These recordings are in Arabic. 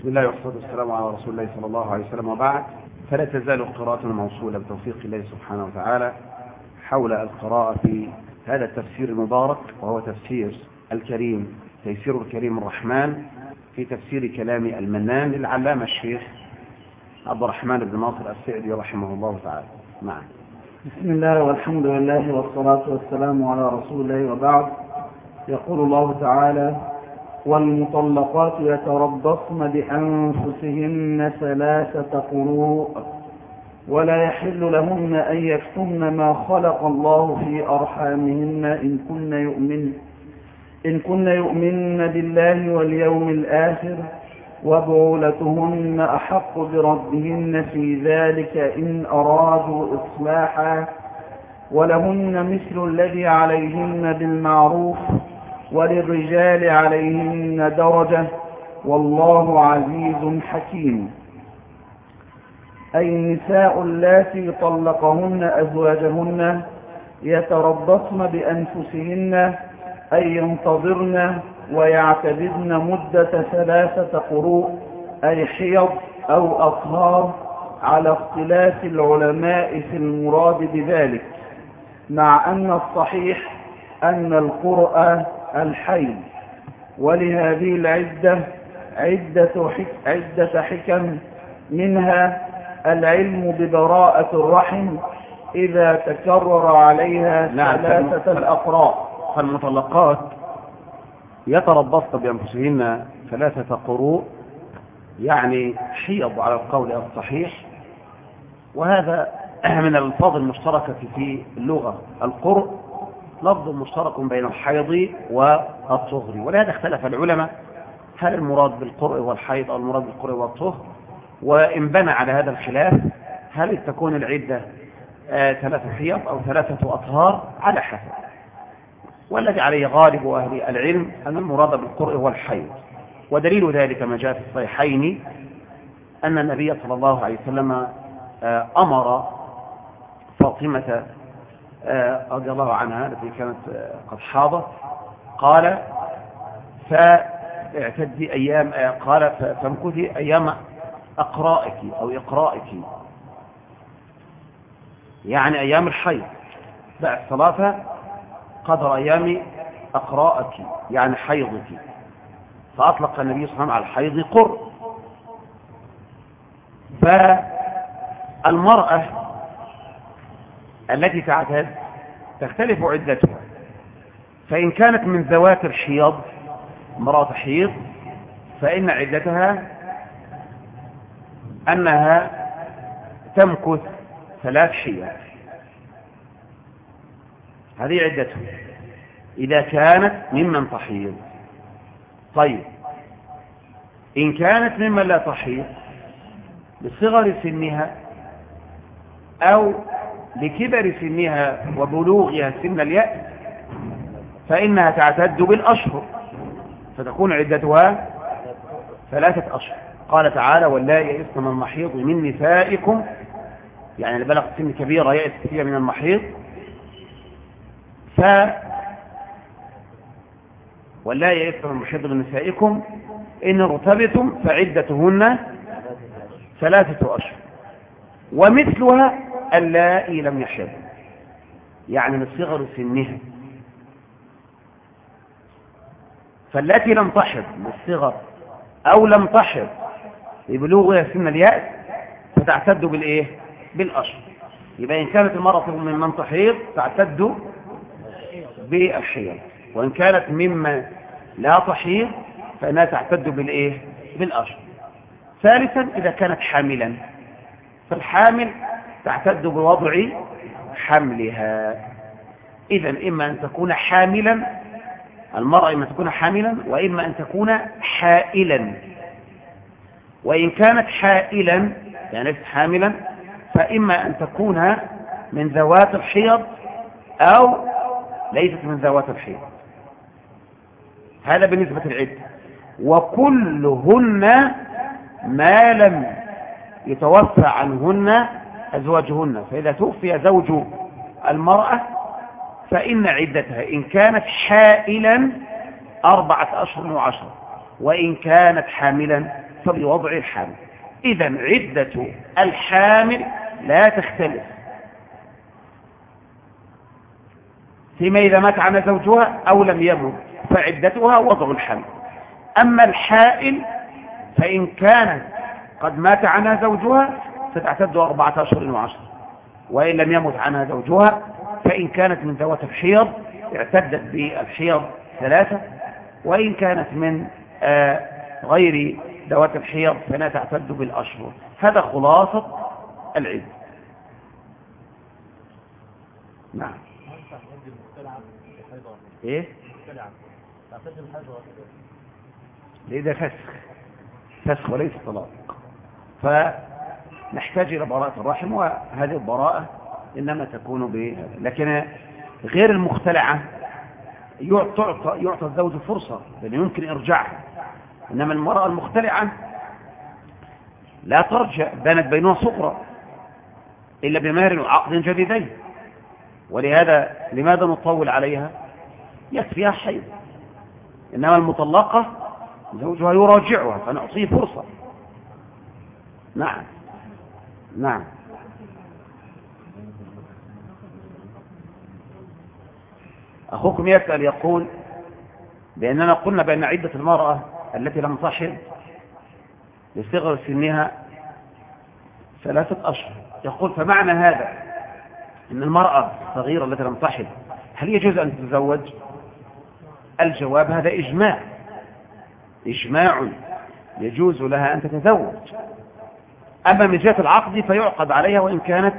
بسم الله والصلاة والسلام على رسول الله صلى الله عليه وسلم وبعد. فلا تزال قراءتنا موصولة بتوفيق الله سبحانه وتعالى حول القراءة في هذا التفسير المبارك وهو تفسير الكريم تيسير الكريم الرحمن في تفسير كلام المنان للعلامة الشيخ عبد الرحمن بن ناصر السعدي رحمه الله تعالى. نعم. بسم الله والحمد لله والصلاة والسلام على رسول الله وبعد. يقول الله تعالى والمطلقات يتربصن بأنفسهن ثلاثة قروء. ولا يحل لهن أن يكتمن ما خلق الله في أرحامهن إن كن يؤمن إن كن يؤمن بالله واليوم الآخر وبعولتهن أحق بردهن في ذلك إن أرادوا إصلاحا. ولهن مثل الذي عليهن بالمعروف وللرجال عليهن درجة والله عزيز حكيم. أي النساء اللاتي طلقهن أزواجهن يتربصن بأنفسهن أي ينتظرن ويعتددن مدة ثلاثة قروء أي حيض أو أطهار على اختلاف العلماء في المراد بذلك. مع أن الصحيح أن القرأ الحيض ولهذه العدة عدة, حك عدة حكم منها العلم ببراءة الرحم إذا تكرر عليها نعم. ثلاثة الأقراء فالمطلقات يتربصن بأنفسهن ثلاثة قروء يعني حيض على القول الصحيح وهذا من الألفاظ المشتركة في اللغة القرء لفظ مشترك بين الحيض والطهر. ولهذا اختلف العلماء هل المراد بالقرء والحيض أو المراد بالقرء والطهر؟ وإن بنى على هذا الخلاف هل تكون العدة آه ثلاثة حيض أو ثلاثة أطهار؟ على حسب. والذي عليه غالب أهل العلم أن المراد بالقرء هو الحيض ودليل ذلك ما جاء في الصحيحين أن النبي صلى الله عليه وسلم آه أمر فاطمة رضي الله عنها التي كانت آه قد حاضت قال فاعتدي أيام قال فامكثي أيام أقرائك أو إقرائك. يعني أيام الحيض. بعد الصلاة قدر أيام أقراءك يعني حيضك. فأطلق النبي صلى الله عليه وسلم على الحيض قر. فالمرأة التي تعتد تختلف عدتها. فإن كانت من ذوات الحيض امرأة حيض فإن عدتها أنها تمكث ثلاث حيض. هذه عدتها. إذا كانت ممن تحيض. طيب. إن كانت ممن لا تحيض لصغر سنها أو لكبر سنها وبلوغها سن اليأس فإنها تعتد بالأشهر فتكون عدتها ثلاثة أشهر. قال تعالى واللائي يئسن من المحيض من نسائكم يعني اللي بلغ سن كبيرة يئس فيها من المحيض. ف ولا يئسن من المحيض من نسائكم إن ارتبتم فعدتهن ثلاثة أشهر. ومثلها اللائي لم يحض يعني من صغر سنها. فالتي لم تحض بالصغر أو لم تحض لبلوغها سن اليأس فتعتد بالإيه؟ بالأشهر. يبقى إن كانت المرأة ممن تحيض تعتد بالحيض. وإن كانت مما لا تحيض فإنها تعتد بالإيه؟ بالأشهر. ثالثا إذا كانت حاملا. فالحامل تعتد بوضع حملها. إذا إما أن تكون حاملا المرأة إما تكون حاملا وإما أن تكون حائلا. وإن كانت حائلا يعني ليست حاملا فإما أن تكون من ذوات الحيض أو ليست من ذوات الحيض. هذا بالنسبة للعدة. وكلهن ما لم يتوفى عنهن أزواجهن فإذا توفي زوج المرأة فإن عدتها إن كانت حائلا أربعة أشهر وعشر وإن كانت حاملا فبوضع الحامل. إذا عدة الحامل لا تختلف. فيما إذا مات عنها زوجها أو لم يمت فعدتها وضع الحمل أما الحائل فإن كانت قد مات عنها زوجها فتعتد أربعة أشهر وعشر وإن لم يمت عنها زوجها فإن كانت من ذوات الحيض اعتدت بالحيض ثلاثة. وإن كانت من آه غير ذوات الحيض فلا تعتد بالأشهر. هذا خلاصة العد نعم. إيه؟ ليه ده فسخ. فسخ وليس طلاق. فنحتاج إلى براءة الرحم وهذه البراءة إنما تكون ب لكن غير المختلعة يعطى, يعطى الزوج فرصة لأنه يمكن إرجاعها. إنما المرأة المختلعة لا ترجع بانت بينها صغرى إلا بمهر وعقد جديدين. ولهذا لماذا نطول عليها؟ يكفيها حيض. إنما المطلقة زوجها يراجعها فنعطيه فرصة. نعم. نعم. أخوكم يسأل يقول بأننا قلنا بأن عدة المرأة التي لم تحض لصغر سنها ثلاثة أشهر. يقول فمعنى هذا أن المرأة الصغيرة التي لم تحض هل يجوز أن تتزوج؟ الجواب هذا إجماع. إجماع يجوز لها أن تتزوج. أما من جهة العقد فيعقد عليها وإن كانت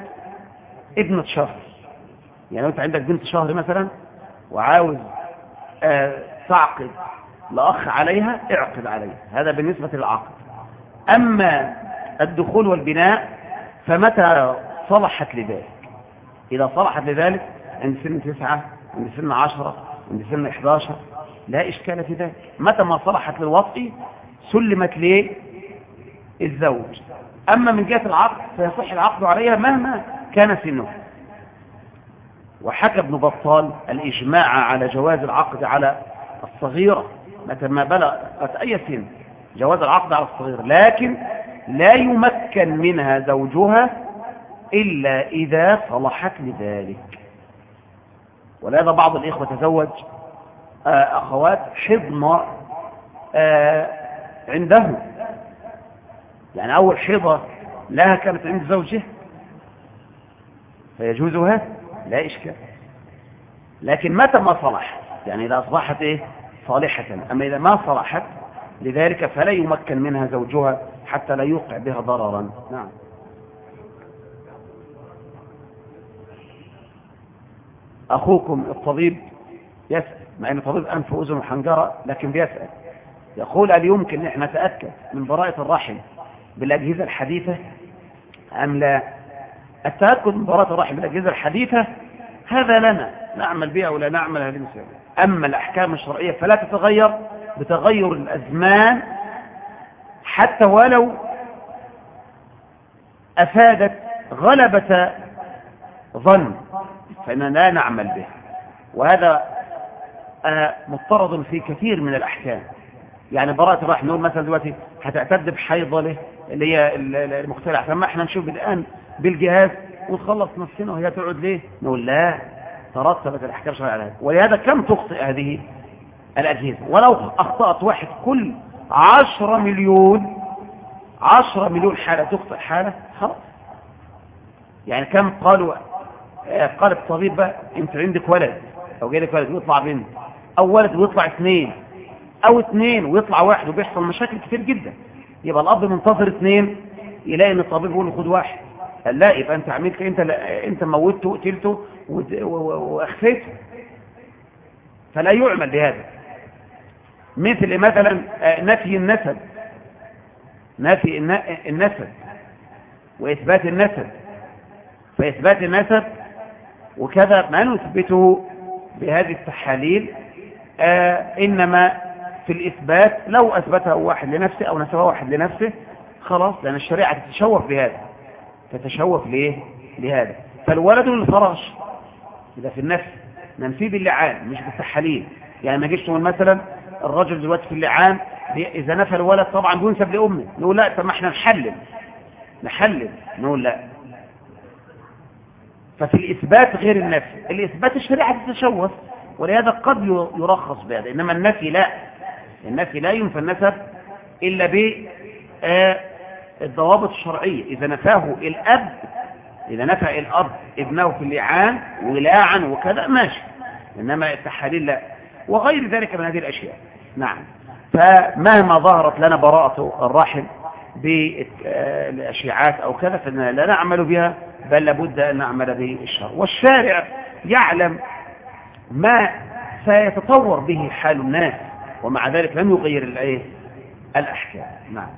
ابنة شهر. يعني أنت عندك بنت شهر مثلا وعاوز آه تعقد لأخ عليها اعقد عليها. هذا بالنسبة للعقد. أما الدخول والبناء فمتى صلحت لذلك؟ إذا صلحت لذلك عند سن تسعة عند سن عشرة عند سن 11 لا إشكال في ذلك. متى ما صلحت للوطء سلمت ليه الزوج أما من جهة العقد فيصح العقد عليها مهما كان سنه. وحكى ابن بطال الإجماع على جواز العقد على الصغيرة متى ما بلغت أي سن. جواز العقد على الصغيرة لكن لا يمكن منها زوجها إلا إذا صلحت لذلك. ولهذا بعض الإخوة تزوج آه، أخوات حضن آه، عنده يعني أول حضة لها كانت عند زوجها فيجوزها؟ لا إشكال. لكن متى ما صلح؟ يعني إذا أصبحت إيه؟ صالحة. أما إذا ما صلحت لذلك فلا يمكن منها زوجها حتى لا يوقع بها ضررا. نعم. أخوكم الطبيب يسأل مع أن طبيب أنف وأذن وحنجرة لكن بيسأل. يقول هل يمكن أن نتأكد من براءة الرحم؟ بالأجهزة الحديثة أم لا؟ التأكد من براءة الرحم بالأجهزة الحديثة هذا لنا نعمل بها ولا نعمل هذه المسألة أما الأحكام الشرعية فلا تتغير بتغير الأزمان حتى ولو أفادت غلبة ظن فإننا لا نعمل به. وهذا مضطرد في كثير من الأحكام. يعني براءة الرحم نقول مثلا دلوقتي هتعتد بحيضة له اللي هي المختلعة فما إحنا نشوف الآن بالجهاز ونخلص نفسنا وهي تقعد ليه؟ نقول لا ترتبت الأحكام شرعية على هذا. ولهذا كم تخطئ هذه الأجهزة؟ ولو أخطأت واحد كل عشرة مليون عشرة مليون حالة تخطئ حالة خلاص. يعني كم قالوا قال الطبيب بقى أنت عندك ولد. أو جالك ولد ويطلع بنت أو ولد ويطلع اثنين أو اثنين ويطلع واحد وبيحصل مشاكل كتير جدا. يبقى الأب منتظر اثنين يلاقي إن الطبيب يقول له خد واحد. قال لا يبقى أنت عملت أنت أنت موتته وقتلته وأخفيته. فلا يعمل بهذا. مثل مثلا نفي النسب. نفي النسب وإثبات النسب. فإثبات النسب وكذا ما نثبته بهذه التحاليل آه إنما في الإثبات لو أثبته واحد لنفسه أو نسبه واحد لنفسه خلاص لأن الشريعة تتشوف بهذا. تتشوف ليه؟ لهذا. فالولد للفراش إذا في النفس ننفيه باللعان مش بالتحاليل. يعني ما جيش تقول مثلا الرجل دلوقتي في اللعان إذا نفى الولد طبعا بينسب لأمه. نقول لا طب ما إحنا نحلل. نحلل. نقول لا. ففي الإثبات غير النفي. الإثبات الشريعة تتشوف ولهذا قد يرخص بهذا. إنما النفي لا. النفي لا ينفى النسب إلا بالضوابط الشرعية. إذا نفاه الأب إذا نفى الأب ابنه في اللعان ولاعا وكذا ماشي. إنما التحاليل لا. وغير ذلك من هذه الأشياء. نعم. فمهما ظهرت لنا براءة الرحم بالأشياعات أو كذا فإننا لا نعمل بها بل لابد أن نعمل بالشرع والشارع يعلم ما سيتطور به حال الناس. ومع ذلك لم يغير الايه الأحكام. نعم.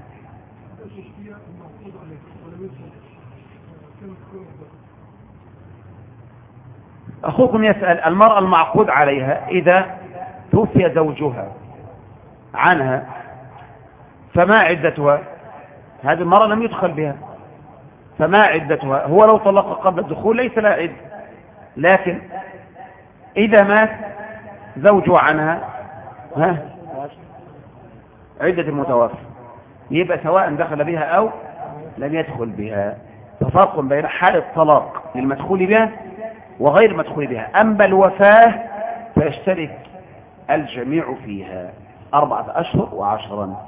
أخوكم يسأل المرأة المعقود عليها إذا توفي زوجها عنها فما عدتها؟ هذه المرأة لم يدخل بها. فما عدتها؟ هو لو طلق قبل الدخول ليس لها عدة لكن إذا مات زوجها عنها ها؟ عدة المتوفى يبقى سواء دخل بها أو لم يدخل بها. تفرق بين حال الطلاق للمدخول بها وغير المدخول بها. أما الوفاة فيشترك الجميع فيها أربعة أشهر وعشرا.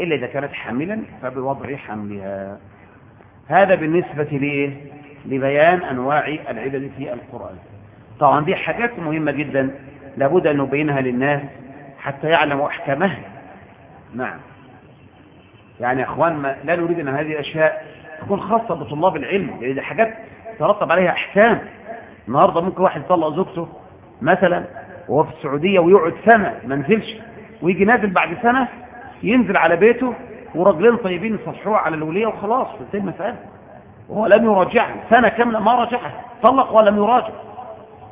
إلا إذا كانت حاملا فبوضع حملها. هذا بالنسبة لإيه؟ لبيان أنواع العدد في القرآن. طبعا دي حاجات مهمة جدا. لابد أن نبينها للناس حتى يعلموا أحكامها. نعم. يعني يا أخوان ما لا نريد أن هذه الأشياء تكون خاصة بطلاب العلم لأن دي حاجات ترتب عليها أحكام. النهاردة ممكن واحد يطلق زوجته مثلا وهو في السعودية ويقعد سنة ما نزلش ويجي نازل بعد سنة ينزل على بيته ورجلين طيبين يصحوه على الولية وخلاص تنتهي المسألة وهو لم يراجعها سنة كاملة ما راجعها طلق ولم يراجع.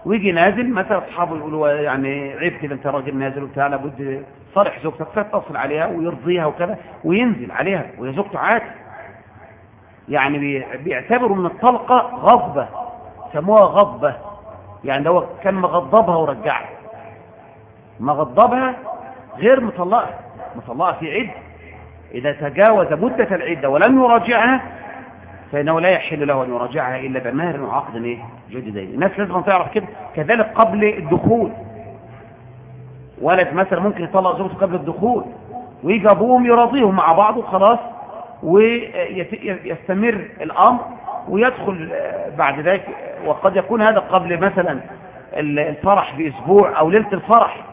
ويجي نازل مثلا أصحابه يقولوا يعني عيب كده أنت راجل نازل وبتاع لابد صالح زوجتك فيتصل عليها ويرضيها وكذا وينزل عليها وهي زوجته عادي. يعني بيعتبروا من الطلقة غضبة سموها غضبة. يعني هو كان مغضبها ورجعها. مغضبها غير مطلقها مطلقة في عدة. إذا تجاوز مدة العدة ولم يراجعها فإنه لا يحل له أن يراجعها إلا بمهر وعقد إيه؟ جديدين الناس لازم تعرف كده كذلك قبل الدخول. ولد مثلا ممكن يطلق زوجته قبل الدخول ويجي أبوهم يراضيهم مع بعض وخلاص ويستمر الأمر ويدخل بعد ذلك وقد يكون هذا قبل مثلا الفرح بأسبوع أو ليلة الفرح.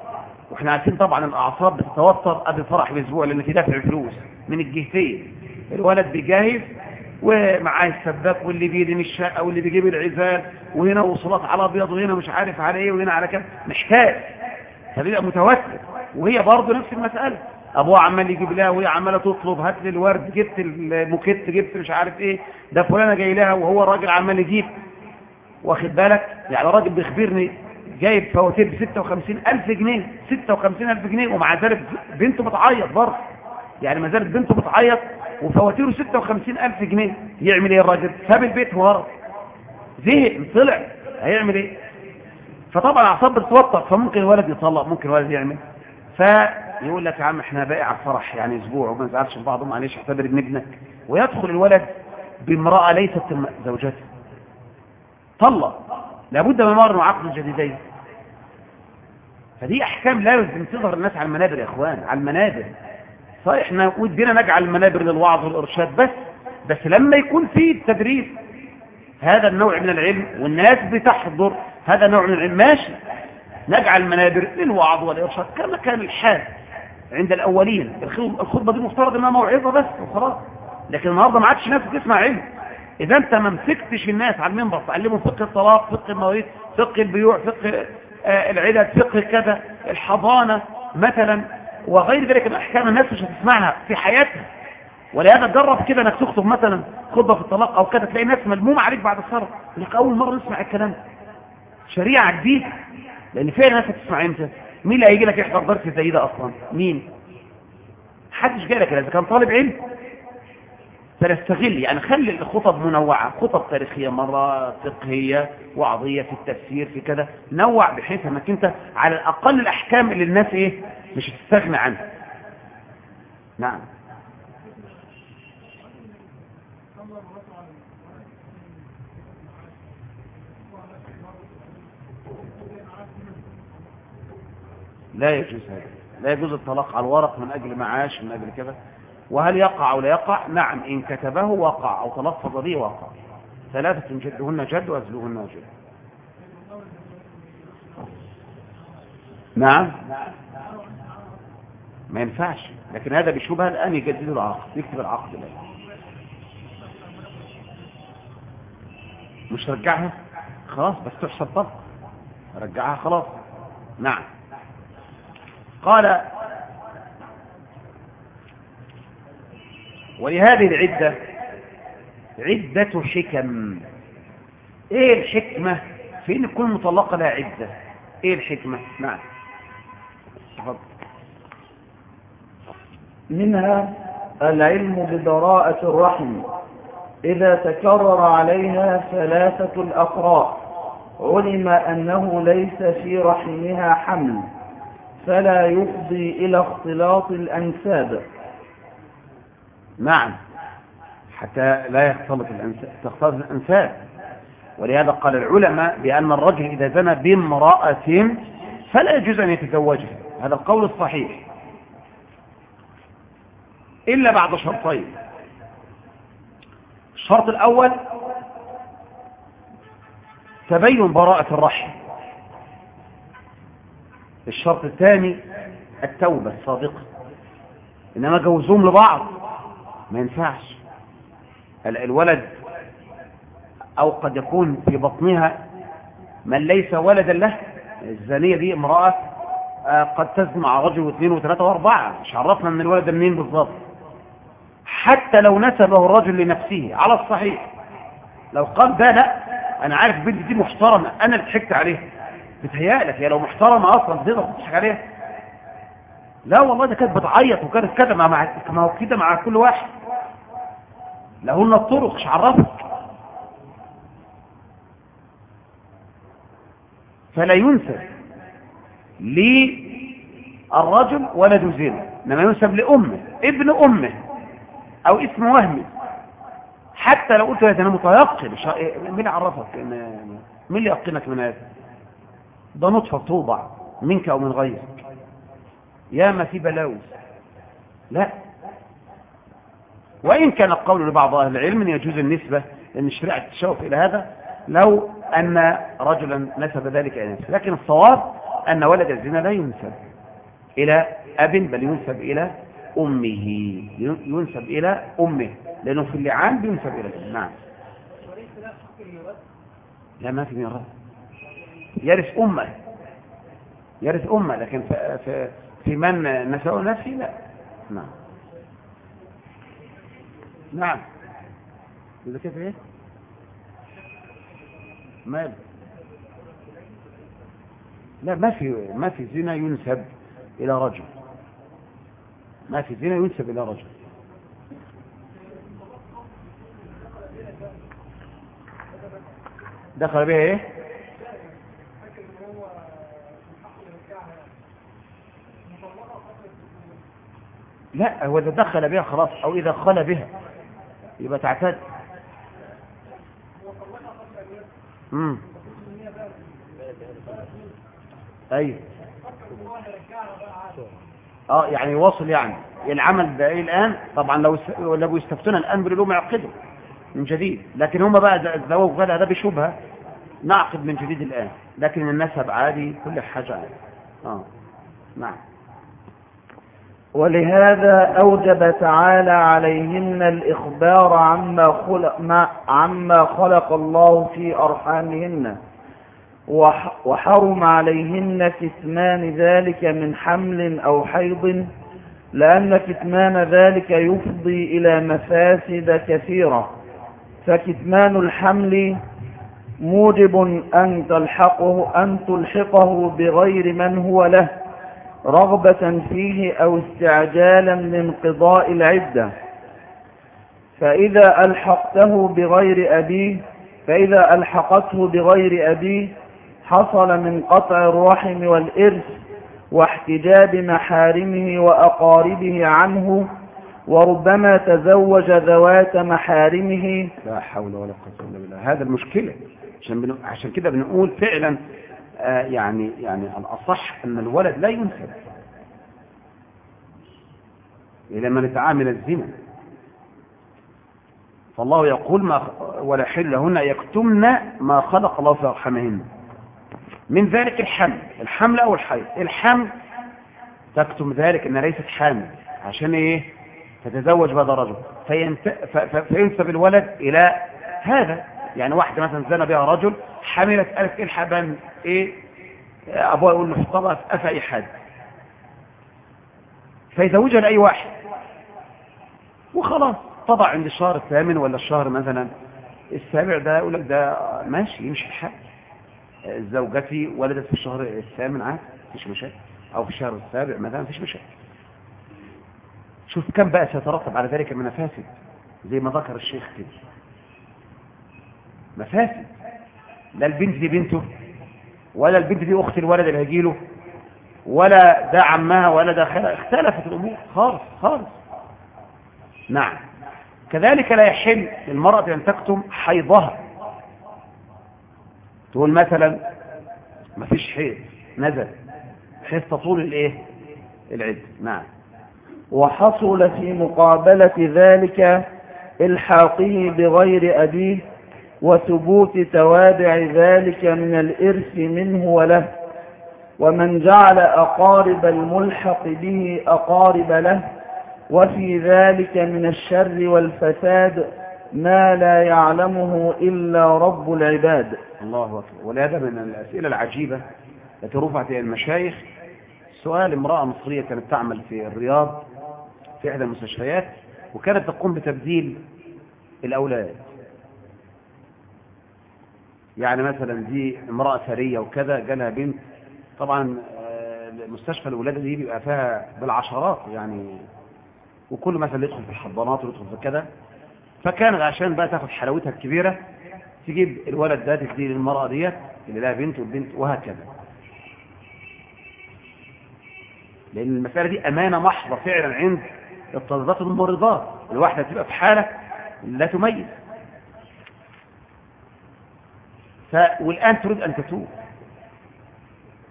وإحنا عارفين طبعا الأعصاب بتتوتر قبل الفرح بأسبوع لأن في دافع فلوس من الجهتين. الولد بيجهز ومعاه السباك واللي بيدن الشقه واللي بيجيب العزال وهنا وصلات على ابيض وهنا مش عارف على إيه وهنا على كده محتاج فبيبقى متوتر. وهي برضه نفس المسألة. ابوها عمال يجيب لها وهي عمالة تطلب هات لي الورد جبت الموكيت جبت مش عارف إيه. ده فلانة جاي لها وهو الراجل عمال يجيب. واخد بالك؟ يعني الراجل بيخبرني جايب فواتير ب 56000 جنيه 56000 جنيه ومع ذلك بنته بتعيط برضه. يعني ما زالت بنته بتعيط وفواتيره 56000 جنيه. يعمل إيه الراجل؟ ساب البيت وهرب زهق طلع. هيعمل إيه؟ فطبعا أعصاب بتتوتر فممكن الولد يطلق ممكن الولد يعمل. فيقول لك يا عم إحنا باقي على الفرح يعني أسبوع وما نزعلش بعض معلش اعتبر ابن ابنك ويدخل الولد بامرأة ليست زوجته. طلق. لابد من مر عقد جديدين. فدي أحكام لازم تظهر الناس على المنابر يا إخوان على المنابر. صحيح إحنا ودينا نجعل المنابر للوعظ والإرشاد بس بس لما يكون في تدريس هذا النوع من العلم والناس بتحضر هذا النوع من العلم ماشي. نجعل المنابر للوعظ والإرشاد كما كان الحال عند الأولين. الخطبة دي مفترض إنها موعظة بس وخلاص. لكن النهارده ما عادش ناس بتسمع علم. إذا أنت ما مسكتش الناس على المنبر تعلمهم فقه الطلاق فقه المواريث فقه البيوع فقه آه العدد فقه كذا الحضانة مثلا. وغير ذلك من احكام الناس مش هتسمعها في حياتها ولهذا جرب كده إنك تخطب مثلا خطبة في الطلاق أو كذا تلاقي ناس ملمومة عليك بعد الصلاة. لك أول مرة نسمع الكلام شريعة جديدة. لأن فعلا الناس هتسمع إمتى؟ مين اللي هيجي لك يحضر درس زي ده أصلا؟ مين؟ محدش جاي لك إذا كان طالب علم. فنستغل يعني خلي الخطب منوعة خطب تاريخية مرة فقهية وعظية في التفسير في كذا نوع بحيث إنك أنت على الأقل الأحكام اللي الناس إيه مش هتستغنى عنها. نعم. لا يجوز هذا لا يجوز الطلاق على الورق من أجل معاش من أجل كذا. وهل يقع أو لا يقع؟ نعم إن كتبه وقع أو تلفظ به وقع. ثلاثة جدهن جد وأزلهن جد. نعم. ما ينفعش لكن هذا بشبهة الآن يجدد العقد يكتب العقد الآن مش رجعها خلاص بس تحسب طلق رجعها خلاص. نعم. قال ولهذه العدة عدة حكم. إيه الحكمة؟ في إن كل مطلقة لها عدة. إيه الحكمة؟ نعم. تفضل. منها العلم ببراءة الرحم. إذا تكرر عليها ثلاثة الأقراء علم أنه ليس في رحمها حمل فلا يفضي إلى اختلاط الأنساب. نعم. حتى لا يختلط الأنساب تختلط الأنساب ولهذا قال العلماء بأن الرجل إذا زنى بامرأة فلا يجوز أن يتزوجها. هذا القول الصحيح. إلا بعد شرطين. الشرط الأول تبين براءة الرحم. الشرط الثاني التوبة الصادقة. إنما جوزهم لبعض. ما ينفعش. الولد أو قد يكون في بطنها من ليس ولدا له الزانية دي امرأة قد تزن مع رجل واثنين وثلاثة وأربعة. مش عرفنا ان الولد منين بالظبط. حتى لو نسبه الرجل لنفسه على الصحيح. لو قال ده لا أنا عارف بنتي دي محترمة أنا اللي ضحكت عليها. بتهيألك هي لو محترمة أصلا تقدر تضحك عليها. لا والله ده كانت بتعيط وكانت كده مع كده مع كل واحد. لهن الطرق مش عرفك؟ فلا ينسب للرجل ولد زنا إنما ينسب لأمه ابن أمه أو اسم وهمي حتى لو قلت له أنا متيقن مين عرفك؟ مين اللي يقنك من هذا؟ ده نطفة توضع منك أو من غيرك. يا ما في بلاوز لا. وإن كان القول لبعض أهل العلم أن يجوز النسبة لأن الشريعة تشوف إلى هذا لو أن رجلا نسب ذلك إلى نفسه. لكن الصواب أن ولد الزنا لا ينسب إلى أب بل ينسب إلى أمه. ينسب إلى أمه. لأنه في اللعان بينسب إلى الأم نعم. لا ما في ميراث يرث أمه. يرث أمه لكن في, في من نسأه نفسه لا. نعم. نعم. إذا كيف إيه؟ مال. لا ما في ما في زنا ينسب إلى رجل. ما في زنا ينسب إلى رجل. دخل بها إيه؟ لا هو إذا دخل بها خلاص أو إذا خلى بها. يبقى تعتد. امم أيوه. آه يعني واصل يعني. العمل ده إيه الآن؟ طبعا لو لو يستفتون الآن بيقولوا يعقدوا من جديد. لكن هم بقى الزواج غدا ده بشبهه نعقد من جديد الآن. لكن النسب عادي كل حاجة عادي. آه. نعم. ولهذا أوجب تعالى عليهن الإخبار عما خلق, ما عما خلق الله في أرحامهن. وحرم عليهن كتمان ذلك من حمل أو حيض لأن كتمان ذلك يفضي إلى مفاسد كثيرة. فكتمان الحمل موجب أن تلحقه, أن تلحقه بغير من هو له. رغبة فيه أو استعجالا لانقضاء العدة. فإذا ألحقته بغير أبيه فإذا ألحقته بغير أبيه حصل من قطع الرحم والإرث واحتجاب محارمه وأقاربه عنه وربما تزوج ذوات محارمه. لا حول ولا قوة إلا بالله. هذا المشكلة. عشان. عشان كده بنقول فعلا يعني يعني الأصح أن الولد لا ينسب إلى من يتعامل الزنا. فالله يقول ما ولا حل لهن يكتمن ما خلق الله في أرحامهن. من ذلك الحمل. الحمل أو الحيض؟ الحمل تكتم ذلك أنها ليست حامل. عشان إيه؟ تتزوج بعد رجل. فينسب الولد إلى هذا. يعني واحدة مثلا زنى بها رجل حملت ألف الحبا إيه أبوها يقول له حطها في أفا أي حد؟ فيزوجها لأي واحد. وخلاص طبع عند الشهر الثامن ولا الشهر مثلا السابع ده يقول لك ده ماشي يمشي الحال زوجتي ولدت في الشهر الثامن عاد مفيش مشاكل. أو في الشهر السابع مثلا مفيش مشاكل. شوف كم بقى سيترتب على ذلك من مفاسد زي ما ذكر الشيخ كده. مفاسد لا البنت دي بنته ولا البنت دي اخت الولد اللي هيجيله ولا ده عمها ولا ده خالها اختلفت الأمور خالص خالص. نعم. كذلك لا يحل للمرأة أن تكتم حيضها. تقول مثلا ما فيش حيض نزل. حيث تطول الإيه؟ العد. نعم. وحصل في مقابلة ذلك إلحاقه بغير أبيه وثبوت توابع ذلك من الإرث منه وله ومن جعل أقارب الملحق به أقارب له وفي ذلك من الشر والفساد ما لا يعلمه إلا رب العباد. الله أكبر. ولهذا من الأسئلة العجيبة التي رفعت إلى المشايخ سؤال امرأة مصرية كانت تعمل في الرياض في إحدى المستشفيات وكانت تقوم بتبديل الأولاد. يعني مثلا دي امرأة ثرية وكذا جالها بنت. طبعا آه، مستشفى الولادة دي بيبقى فيها بالعشرات يعني. وكل مثلا يدخل في الحضانات ويدخل في كذا. فكانت عشان بقى تاخد حلاوتها الكبيرة تجيب الولد ده تديه للمرأة ديت اللي لها بنت والبنت وهكذا. لأن المسألة دي أمانة محضة فعلا عند الطبيبات الممرضات الواحدة تبقى في حالة لا تميز. ف... والآن تريد أن تتوب.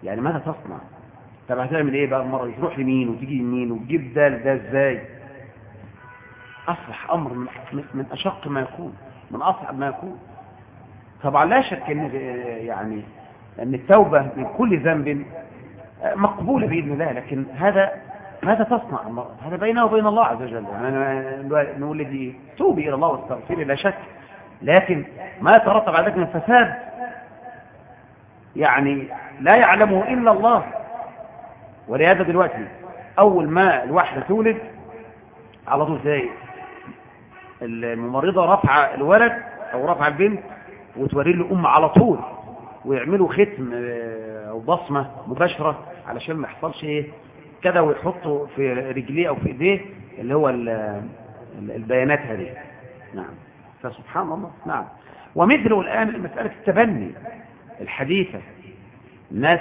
يعني ماذا تصنع؟ طب هتعمل إيه بقى المرة دي؟ تروح لمين وتيجي لمين وتجيب ده لده إزاي؟ اصبح أمر من, من أشق ما يكون من اصعب ما يكون. طبعا لا شك إن يعني إن التوبة من كل ذنب مقبولة بإذن الله لكن هذا ماذا تصنع هذا بينه وبين الله عز وجل. يعني نقول لدي توبي إلى الله واستغفري لا شك لكن ما يترتب على ذلك من فساد. يعني لا يعلمه إلا الله. ولهذا دلوقتي أول ما الواحدة تولد على طول زي الممرضة رفع الولد أو رفع البنت وتوري له الأم على طول ويعملوا ختم أو بصمة مباشرة علشان ما يحصلش إيه؟ كده ويحطوا في رجليه أو في إيديه اللي هو البيانات هذه. نعم. فسبحان الله. نعم. ومثله الآن مسألة التبني الحديثة الناس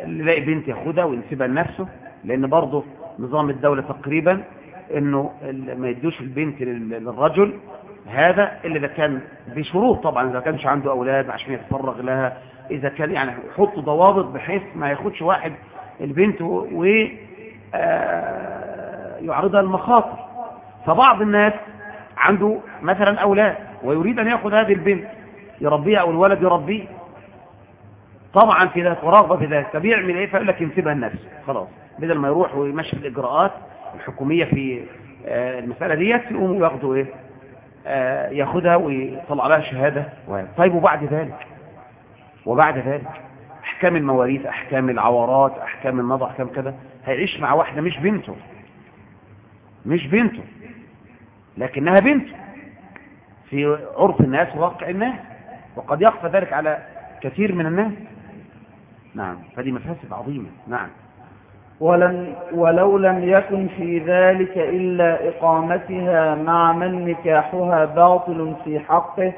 اللي يلاقي بنت ياخدها وينسبها لنفسه لأن برضه نظام الدولة تقريبا إنه ما يدوش البنت للرجل هذا اللي إذا كان بشروط طبعا إذا كانش عنده أولاد عشان يتفرغ لها إذا كان يعني يحط ضوابط بحيث ما ياخدش واحد البنت و يعرضها للمخاطر. فبعض الناس عنده مثلا أولاد ويريد أن يأخذ هذه البنت يربيها أو الولد يربيه طبعا في ذلك ورغبه في ذلك. فبيعمل إيه فيقول لك ينسبها لنفسه خلاص. بدل ما يروح ويمشي الإجراءات الحكومية في المسألة ديت يقوموا ياخدوا إيه؟ ياخدها ويطلع لها شهادة. طيب وبعد ذلك؟ وبعد ذلك؟ أحكام المواريث أحكام العورات أحكام النظر أحكام كذا. هيعيش مع واحدة مش بنته. مش بنته. لكنها بنته في عرف الناس وواقع الناس وقد يخفى ذلك على كثير من الناس. نعم فدي مفاسد عظيمة. نعم. ولم ولو لم يكن في ذلك إلا إقامتها مع من نكاحها باطل في حقه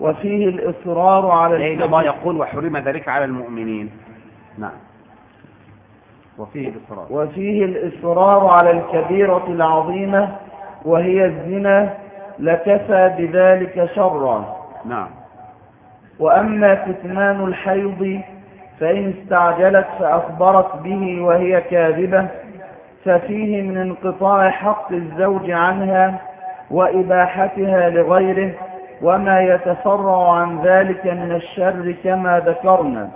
وفيه الإصرار على لأن الله يقول وحرم ذلك على المؤمنين. نعم. وفيه الإصرار. وفيه الإصرار على الكبيرة العظيمة وهي الزنا لكفى بذلك شرا. نعم. وأما كتمان الحيض فإن استعجلت فأخبرت به وهي كاذبة ففيه من انقطاع حق الزوج عنها وإباحتها لغيره وما يتفرع عن ذلك من الشر كما ذكرنا.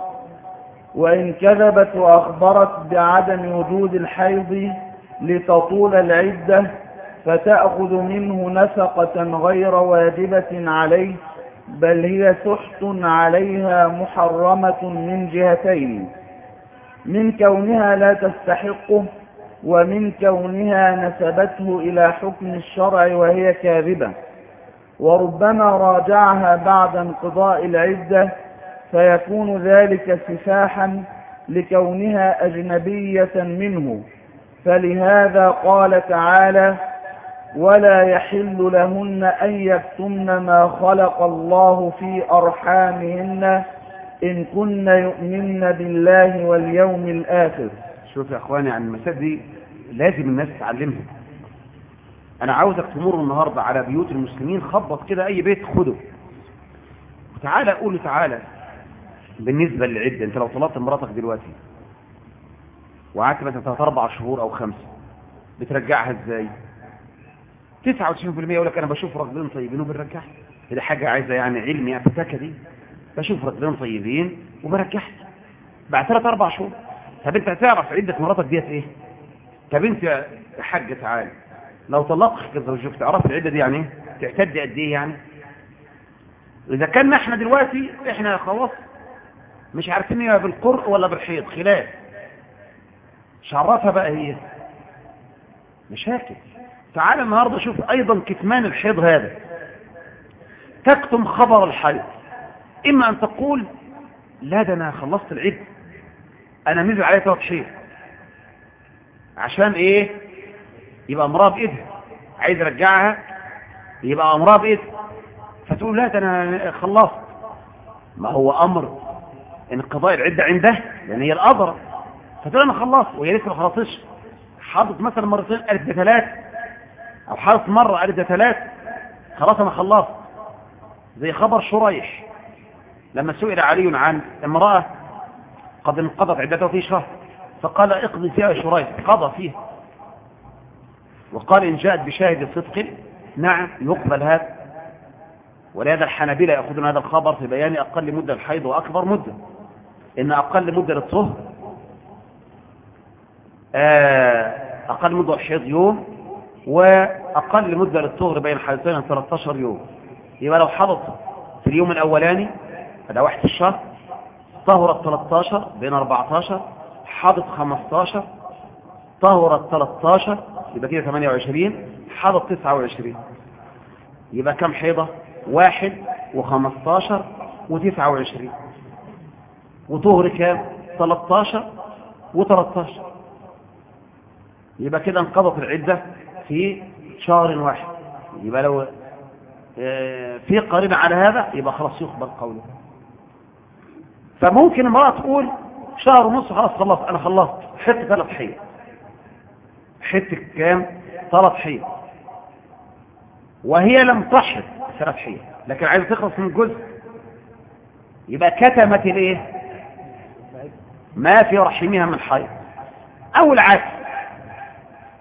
وإن كذبت وأخبرت بعدم وجود الحيض لتطول العدة فتأخذ منه نفقة غير واجبة عليه بل هي سحت عليها محرمة من جهتين. من كونها لا تستحقه ومن كونها نسبته إلى حكم الشرع وهي كاذبة. وربما راجعها بعد انقضاء العدة فيكون ذلك سفاحا لكونها أجنبية منه. فلهذا قال تعالى ولا يحل لهن أن يكتمن ما خلق الله في أرحامهن إن كن يؤمن بالله واليوم الآخر. شوف يا إخواني عن المسائل دي لازم الناس تتعلمها. أنا عاوزك تمر النهارده على بيوت المسلمين خبط كده أي بيت خده. وتعالى قول تعالى بالنسبة للعدة. أنت لو طلبت مراتك دلوقتي وقعدت مثلا ثلاث أربع شهور أو خمسة بترجعها إزاي؟ 99% يقول لك أنا بشوف راجلين طيبين وبنرجعها دي حاجة عايزة يعني علم يعني فتاكه دي بشوف راجلين طيبين وبرجعها بعد ثلاث أربع شهور طب أنت هتعرف عدة مراتك ديت إيه؟ طب أنت يا حاج تعالى لو طلقت زوجك تعرف العدة دي يعني إيه تعتد قد إيه يعني؟ إذا كنا إحنا دلوقتي إحنا خلاص مش عارفين هي بالقرء ولا بالحيض خلاف. شعرتها بقى هي مشاكل تعال النهارده شوف أيضا كتمان الحيض هذا. تكتم خبر الحيض. إما أن تقول لا ده أنا خلصت العد أنا نزل ثلاث حيض عشان إيه؟ يبقى امراه بإيدها. عايز ارجعها يبقى امراه بإيدها. فتقول لا ده أنا خلصت. ما هو أمر إن قضاء العده عنده؟ لأن هي الأضرة فتقول أنا خلصت. وهي لسه ما خلصتش. حاضت مثلا مرتين قالت ده ثلاث أو مرة قالت ده ثلاث خلاص أنا خلصت. زي خبر شريح. لما سئل علي عن امرأة قد انقضت عدته في شهر فقال اقضي فيها شريح قضى فيها. وقال إن جاءت بشاهد صدق نعم يقبل هذا. ولهذا الحنابلة يأخذون هذا الخبر في بيان أقل مدة الحيض وأكبر مدة. إن أقل مدة للطهر أقل مدة الحيض يوم وأقل مدة للطهر بين الحيضتين 13 يوم. يبقى لو حضت في اليوم الأولاني هذا واحد الشهر طهرت 13 بين 14 حضت 15 طهرت 13 يبقى كده 28 حضت 29 يبقى كم حيضة؟ واحد و15 و29 وطهر كام؟ 13 و13 يبقى كده انقضت العدة في شهر واحد. يبقى لو في قرينة على هذا يبقى خلاص يقبل قوله. فممكن امرأة تقول شهر ونص خلاص خلصت أنا خلصت. حتة ثلاث حيض. حتة كام؟ ثلاث حيض. وهي لم تحض ثلاث حيض. لكن عايزة تخلص من جزء. يبقى كتمت الايه ما في رحمها من حيض. أو العكس.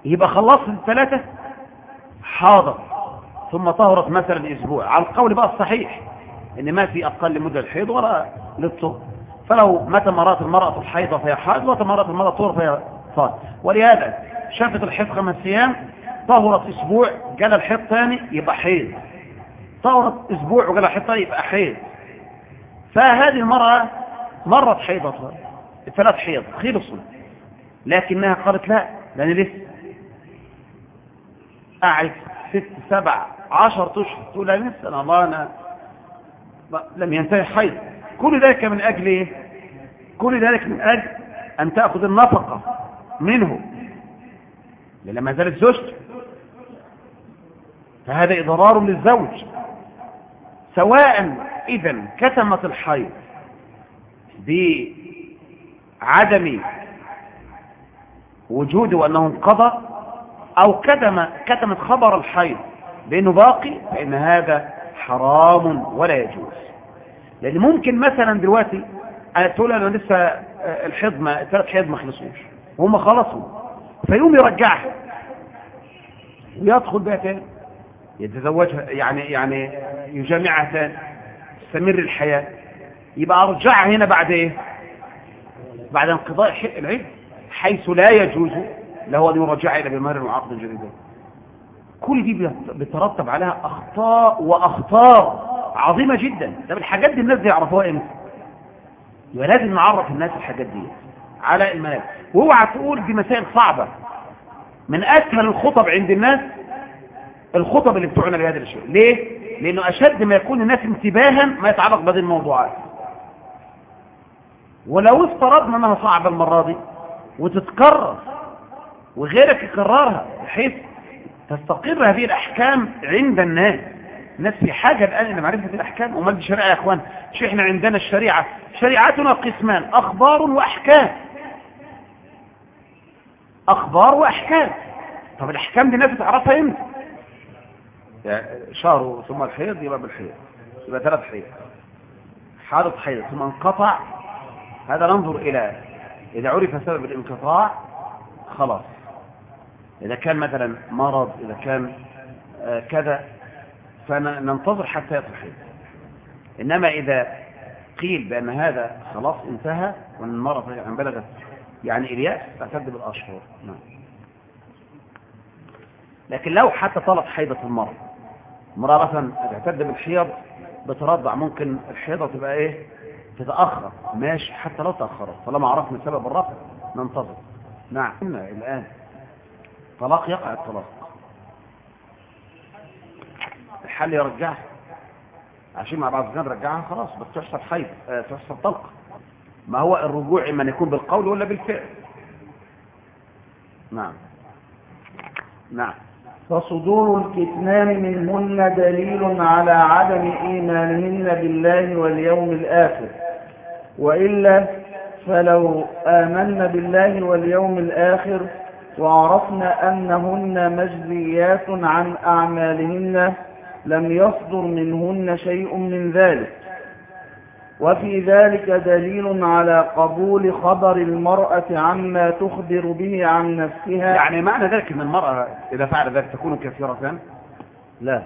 يبقى خلصت الثلاثة؟ حاضر. ثم طهرت مثلا أسبوع. على القول بقى الصحيح إن ما في أقل مدة الحيض ولا للطهر. فلو متى مرات المرأة الحيضة فهي حائض ومتى مرات المرأة الطهر فهي صاد ولهذا شافت الحيض خمس أيام طهرت أسبوع جال الحيض ثاني يبقى حيض. طهرت أسبوع وجال الحيض ثاني يبقى حيض. فهذه المرأة مرت حيضتها. ثلاث حيض خلصوا لكنها قالت لا لأن لسه قاعد ست سبع عشر اشهر تقول لا لسه أنا أنا لم ينتهي حيض كل ذلك من أجل إيه؟ كل ذلك من أجل أن تأخذ النفقة منه. لما زالت زوجته. فهذا إضرار للزوج. سواء اذا كتمت الحيض بعدم وجوده أنه انقضى أو كتم كتمت خبر الحيض بأنه باقي فإن هذا حرام ولا يجوز. لأن ممكن مثلا دلوقتي أنا تقول أنا لسه الحيض ما ثلاث حيض ما خلصوش. وهم خلصوا. فيقوم يرجعها. ويدخل بها تاني. يتزوجها يعني يعني يجامعها تاني. تستمر الحياة. يبقى أرجعها هنا بعد إيه؟ بعد انقضاء العيد حيث لا يجوز له أن يرجعها إلى بمهر وعقد جديد كل دي بترتب عليها أخطاء وأخطار عظيمة جدا. طب الحاجات دي الناس دي يعرفوها إمتى؟ يبقى لازم نعرف الناس الحاجات دي. على المنابر وأوعى تقول دي مسائل صعبة. من أسهل الخطب عند الناس الخطب اللي بتوعنا بهذا الشيء. ليه؟ لأنه أشد ما يكون الناس انتباها ما يتعلق بهذه الموضوعات. ولو افترضنا أنها صعبة المرة دي وتتكرر وغيرك يكررها بحيث تستقر هذه الأحكام عند الناس. الناس في حاجة الآن إلى معرفة الأحكام وما دي شريعة يا أخوان. شو إحنا عندنا الشريعة. شريعتنا قسمان أخبار وأحكام. أخبار وأحكام. طب الأحكام دي الناس تعرفها إمتى؟ شهر ثم الحيض يبقى بالحيض. يبقى ثلاث حيض. حالة حيض ثم انقطع. هذا ننظر إلى إذا عرف سبب الانقطاع خلاص. إذا كان مثلا مرض إذا كان آه كذا فننتظر حتى يطلع حيض إنما إذا قيل بأن هذا خلاص انتهى وأن المرض عن بلغت يعني إلياس تعتد بالأشهر. نعم. لكن لو حتى طلب حيضة المرض مثلا تعتد بالحيض بترضع ممكن الحيضة تبقى إيه؟ تتأخر. ماشي حتى لو تأخرت طالما عرفنا سبب الرفع ننتظر. نعم. الآن طلاق يقع الطلاق. الحل يرجعها عشان مع بعض الزمان رجعها خلاص بس تحصل حيض أه تحصل طلق. ما هو الرجوع إما أن يكون بالقول ولا بالفعل؟ نعم. نعم. فصدور الكتمان منهن دليل على عدم إيمانهن بالله واليوم الآخر. وإلا فلو آمن بالله واليوم الآخر وعرفنا أنهن مجزيات عن أعمالهن لم يصدر منهن شيء من ذلك. وفي ذلك دليل على قبول خبر المرأة عما تخبر به عن نفسها. يعني معنى ذلك أن المرأة إذا فعل ذلك تكون كثيرة لا.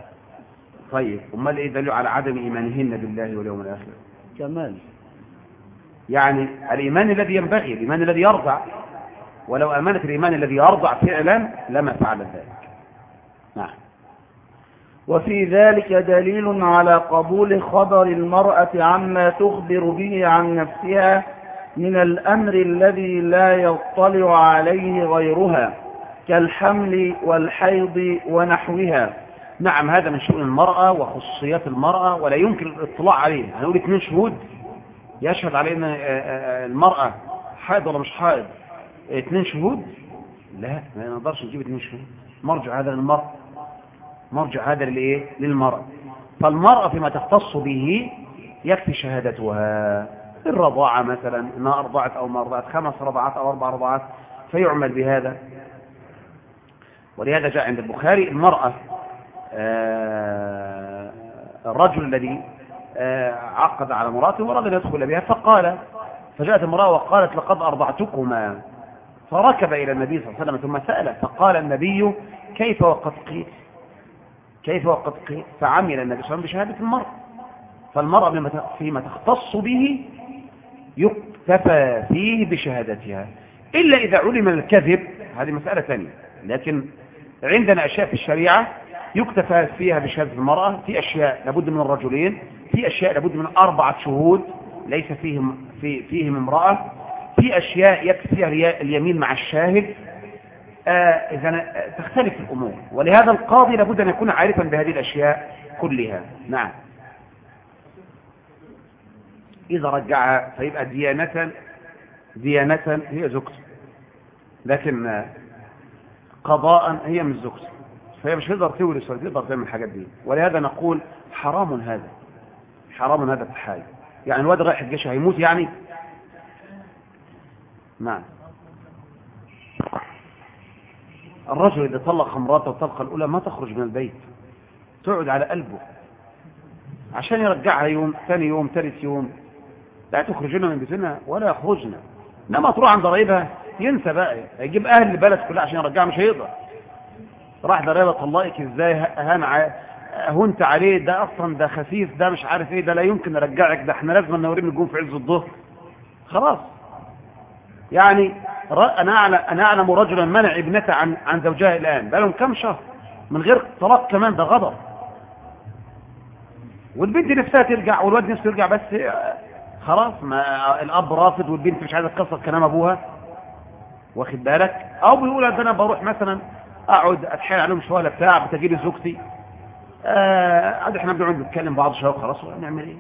طيب أمال إيه دليل على عدم إيمانهن بالله واليوم الآخر؟ كمال. يعني الإيمان الذي ينبغي الإيمان الذي يرضع ولو أمانت الإيمان الذي يرضع فعلا لما فعل ذلك. نعم. وفي ذلك دليل على قبول خبر المرأة عما تخبر به عن نفسها من الأمر الذي لا يطلع عليه غيرها كالحمل والحيض ونحوها. نعم هذا من شؤون المرأة وخصوصيات المرأة ولا يمكن الاطلاع عليه. هنقول اثنين شهود يشهد علينا المرأة حائض ولا مش حائض؟ اثنين شهود؟ لا ما نقدرش نجيب اثنين شهود. مرجع هذا للمرأة مرجع هذا للإيه؟ للمرأة فالمرأة فيما تختص به يكفي شهادتها. الرضاعة مثلا انها أرضعت أو ما أرضعت خمس رضعات أو أربع رضعات فيعمل بهذا. ولهذا جاء عند البخاري المرأة آه الرجل الذي آه عقد على مراته ان يدخل بها فقال فجاءت المرأة وقالت لقد أرضعتكما. فركب إلى النبي صلى الله عليه وسلم ثم سأل فقال النبي كيف وقد قيل؟ كيف وقد قيل؟ فعمل النبي صلى الله عليه وسلم بشهادة المرأة فالمرأة فيما تختص به يكتفى فيه بشهادتها. إلا إذا علم الكذب هذه مسألة ثانية. لكن عندنا أشياء في الشريعة يكتفى فيها بشهادة المرأة. في أشياء لابد من الرجلين. في أشياء لابد من أربعة شهود ليس فيهم في فيهم امرأة. في أشياء يكفي فيها اليمين مع الشاهد. آه إذا تختلف الأمور. ولهذا القاضي لابد أن يكون عارفا بهذه الأشياء كلها. نعم. إذا رجعها فيبقى ديانة ديانة هي زوجته. لكن قضاء هي من زوجته. فهي مش تقدر تورث ولا تقدر تعمل الحاجات دي. ولهذا نقول حرام هذا. حرام هذا في الحال. يعني الواد رايح الجيش هيموت يعني؟ نعم. الرجل إذا طلق امرأته الطلقة الأولى ما تخرج من البيت تقعد على قلبه. عشان يرجعها يوم ثاني يوم ثالث يوم. لا تخرجنا من بيتنا ولا يخرجنا إنما تروح عند قرايبها ينسى بقى. يجيب أهل البلد كلها عشان يرجعها مش هيقدر. راح قرايبها طلقك إزاي هان ع- هنت عليه ده أصلا ده خسيس ده مش عارف إيه ده لا يمكن نرجعك ده إحنا لازم نوريه نجوم في عز الظهر. خلاص. يعني أنا أعلم رجلا منع ابنته عن عن زوجها الآن بقى لهم كام شهر من غير طلاق كمان ده غضب. والبنت نفسها ترجع والواد نفسه يرجع بس خلاص ما الأب رافض والبنت مش عايزة تكسر كلام أبوها. واخد بالك؟ أو بيقول أنا بروح مثلا أقعد أتحايل عليهم شوية بتاع بتجي لي زوجتي. آه عاد إحنا بنقعد نتكلم بعض شوية خلاص نعمل إيه؟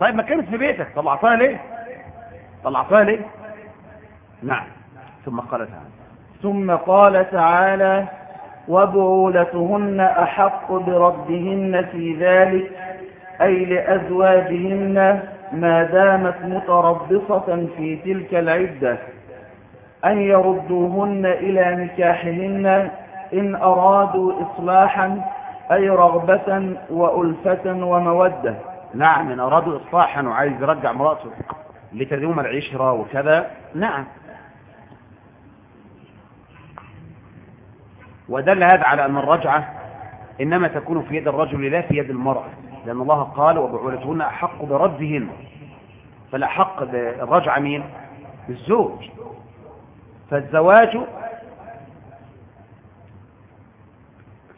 طيب ما كانت في بيتك طلعتها ليه؟ طلعتها ليه نعم. ثم قال تعالى. ثم قال تعالى وبعولتهن أحق بردهن في ذلك أي لأزواجهن ما دامت متربصة في تلك العدة أن يردوهن إلى نكاحهن إن أرادوا إصلاحا أي رغبة وألفة ومودة. نعم إن أرادوا اصلاحا وعايز يرجع مراته. لتدوم العشرة وكذا؟ نعم. ودل هذا على أن الرجعة إنما تكون في يد الرجل لا في يد المرأة لأن الله قال وبعولتهن أحق بردهن. فالأحق بالرجعة مين؟ الزوج فالزواج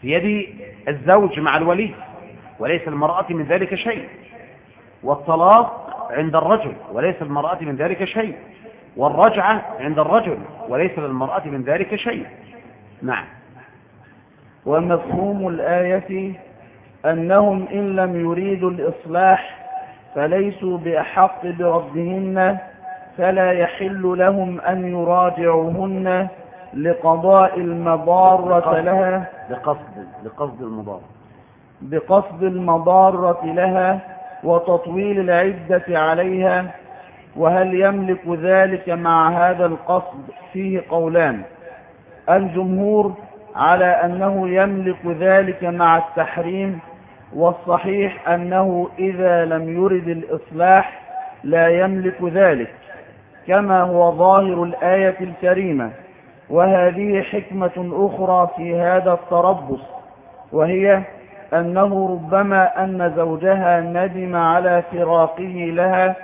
في يد الزوج مع الولي وليس المرأة من ذلك شيء. والطلاق عند الرجل وليس المرأة من ذلك شيء. والرجعة عند الرجل وليس للمرأة من ذلك شيء. نعم. ومفهوم الآية أنهم إن لم يريدوا الإصلاح فليسوا بأحق بردهن فلا يحل لهم أن يراجعوهن لقضاء المضارة لها. لقصد. لقصد المضار بقصد المضارة لها وتطويل العدة عليها وهل يملك ذلك مع هذا القصد؟ فيه قولان. الجمهور على أنه يملك ذلك مع التحريم والصحيح أنه إذا لم يرد الإصلاح لا يملك ذلك كما هو ظاهر الآية الكريمة. وهذه حكمة أخرى في هذا التربص وهي أنه ربما أن زوجها ندم على فراقه لها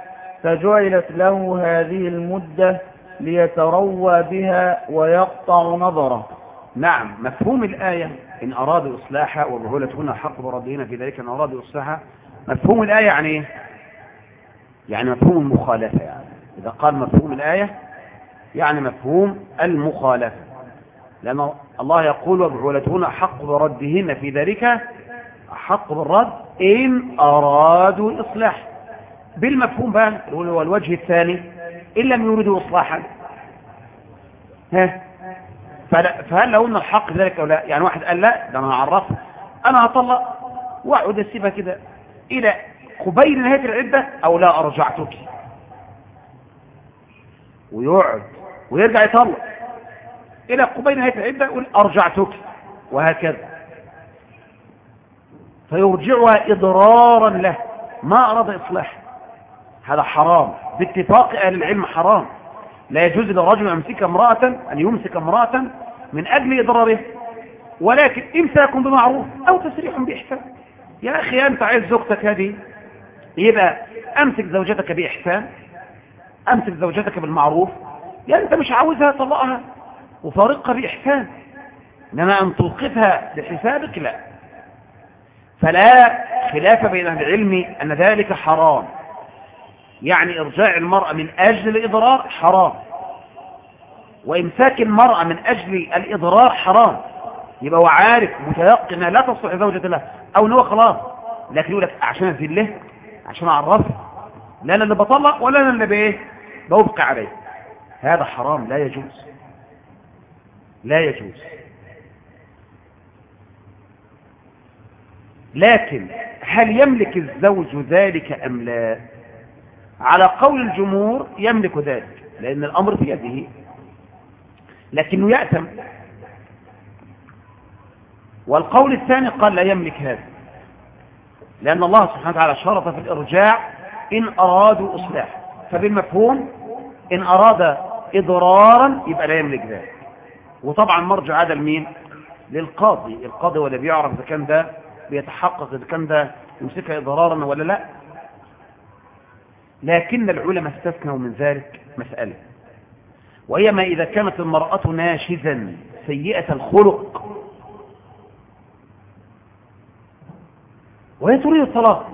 فجعلت له هذه المدة ليتروى بها ويقطع نظره. نعم مفهوم الآية إن أرادوا إصلاحها وبهولتهن حق بردهن في ذلك إن أرادوا إصلاحها مفهوم الآية يعني إيه؟ يعني مفهوم المخالفة يعني. إذا قال مفهوم الآية يعني مفهوم المخالفة. لأن الله يقول وبعولتهن حق بردهن في ذلك حق بالرد إن أرادوا الإصلاح بالمفهوم بقى اللي هو الوجه الثاني إن لم يريدوا إصلاحا. ها؟ فهل لو ان الحق ذلك أو لا؟ يعني واحد قال لا ده أنا هعرفها أنا هطلق. واقعد اسيبها كده. إلى قبيل نهاية العدة أو لا أرجعتك. ويقعد. ويرجع يطلق. إلى قبيل نهاية العدة يقول أرجعتك. وهكذا. فيرجعها إضرارا له. ما أراد إصلاح. هذا حرام. باتفاق أهل العلم حرام. لا يجوز للرجل أن يمسك امرأة أن يمسك امرأة من أجل إضراره. ولكن إمساك بمعروف أو تسريح بإحسان. يا أخي أنت عايز زوجتك هذه؟ يبقى أمسك زوجتك بإحسان. أمسك زوجتك بالمعروف. يعني أنت مش عاوزها طلقها. وفارقها بإحسان. إنما أن توقفها لحسابك لا. فلا خلاف بين أهل العلم أن ذلك حرام. يعني إرجاع المرأة من أجل الإضرار حرام. وإمساك المرأة من أجل الإضرار حرام. يبقى هو عارف متيقن لا تصلح زوجة له أو هو خلاص. لكن يقول لك عشان أذله عشان أعرفها لا أنا اللي بطلق ولا أنا اللي بإيه؟ بوبقى عليه. هذا حرام لا يجوز. لا يجوز. لكن هل يملك الزوج ذلك أم لا؟ على قول الجمهور يملك ذلك لأن الأمر في يده لكنه يأتم والقول الثاني قال لا يملك هذا لأن الله سبحانه وتعالى شرط في الإرجاع إن أرادوا إصلاح. فبالمفهوم إن أراد إضرارا يبقى لا يملك ذلك. وطبعا مرجع هذا لمين؟ للقاضي. القاضي ولا بيعرف إذا كان ده بيتحقق إذا كان ده يمسكها إضرارا ولا لا. لكن العلماء استثنوا من ذلك مسألة. وهي ما إذا كانت المرأة ناشزا سيئة الخلق. وهي تريد الطلاق.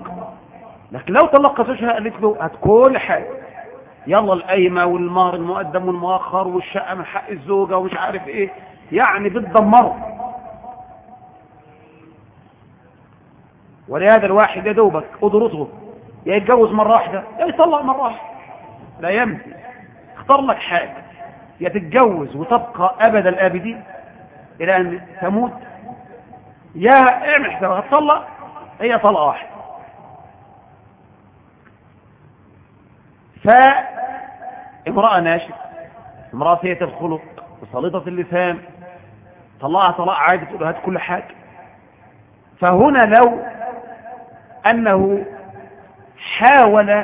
لكن لو طلق زوجها قالت له هات كل حاجة. يلا القايمة والمهر المقدم والمؤخر والشقة من حق الزوجة ومش عارف إيه. يعني بتدمره. ولهذا الواحد يا دوبك قدرته يا يتجوز مرة واحدة يا يطلق مرة واحدة. لا يمضي اختار لك حاجة. يا تتجوز وتبقى أبد الآبدين إلى أن تموت. يا اعمل حسابها هتطلق هي طلقة واحدة. فامرأة ناشئة امرأة سيئة الخلق وسلطة اللسان طلقها طلاق عادي تقول هات كل حاجة. فهنا لو أنه حاول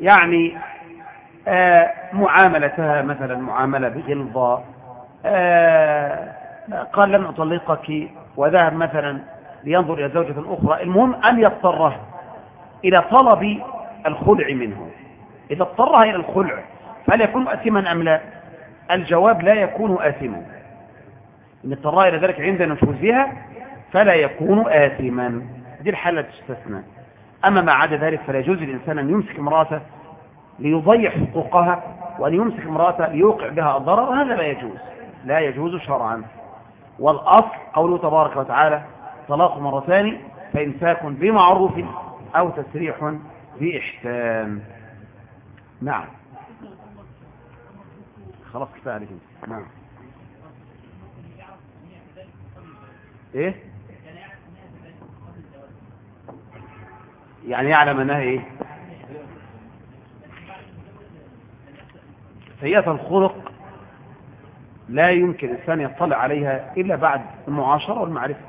يعني آه معاملتها مثلا معاملة بغلظة آه قال لن أطلقك وذهب مثلا لينظر إلى زوجة أخرى. المهم أن يضطرها إلى طلب الخلع منه. إذا اضطرها إلى الخلع فهل يكون آثما أم لا؟ الجواب لا يكون آثما. إن اضطرها إلى ذلك عند نشوزها فلا يكون آثما. دي الحالة تستثنى. أما ما عدا ذلك فلا يجوز للإنسان أن يمسك امرأته ليضيع حقوقها وأن يمسك امرأته ليوقع بها الضرر هذا لا يجوز. لا يجوز شرعا. والأصل قوله تبارك وتعالى طلاق مرتان فإمساك بمعروف أو تسريح بإحسان. نعم. خلاص كفاية عليك نعم. إيه؟ يعني يعلم أنها إيه؟ سيئة الخلق لا يمكن الإنسان يطلع عليها إلا بعد المعاشرة والمعرفة.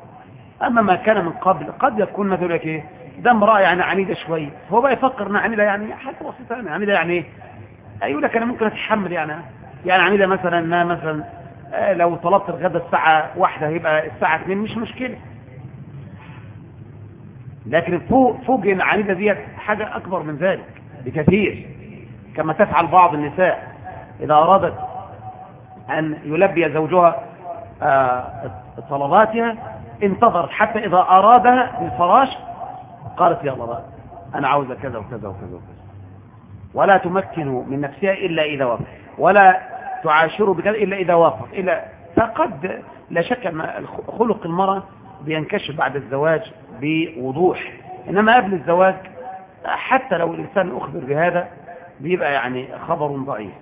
أما ما كان من قبل قد يكون مثل لك إيه؟ ده امرأة يعني عنيدة شوية هو بقى يفكر انها عنيدة يعني حاجة بسيطة يعني عنيدة يعني إيه؟ يقول لك أنا ممكن أتحمل يعني. يعني عنيدة مثلا إنها مثلا آه لو طلبت الغدا الساعة واحدة هيبقى الساعة اثنين مش مشكلة. لكن فوق فوق العنيدة ديت حاجة أكبر من ذلك بكثير كما تفعل بعض النساء إذا أرادت أن يلبي زوجها آه طلباتها انتظرت حتى إذا أرادها للفراش قالت يا الله أنا عاوزة كذا وكذا وكذا وكذا. ولا تمكن من نفسها إلا إذا وافق ولا تعاشر بكذا إلا إذا وافق إلا فقد لا شك أن خلق المرأة بينكشف بعد الزواج بوضوح. إنما قبل الزواج حتى لو الإنسان أخبر بهذا بيبقى يعني خبر ضعيف.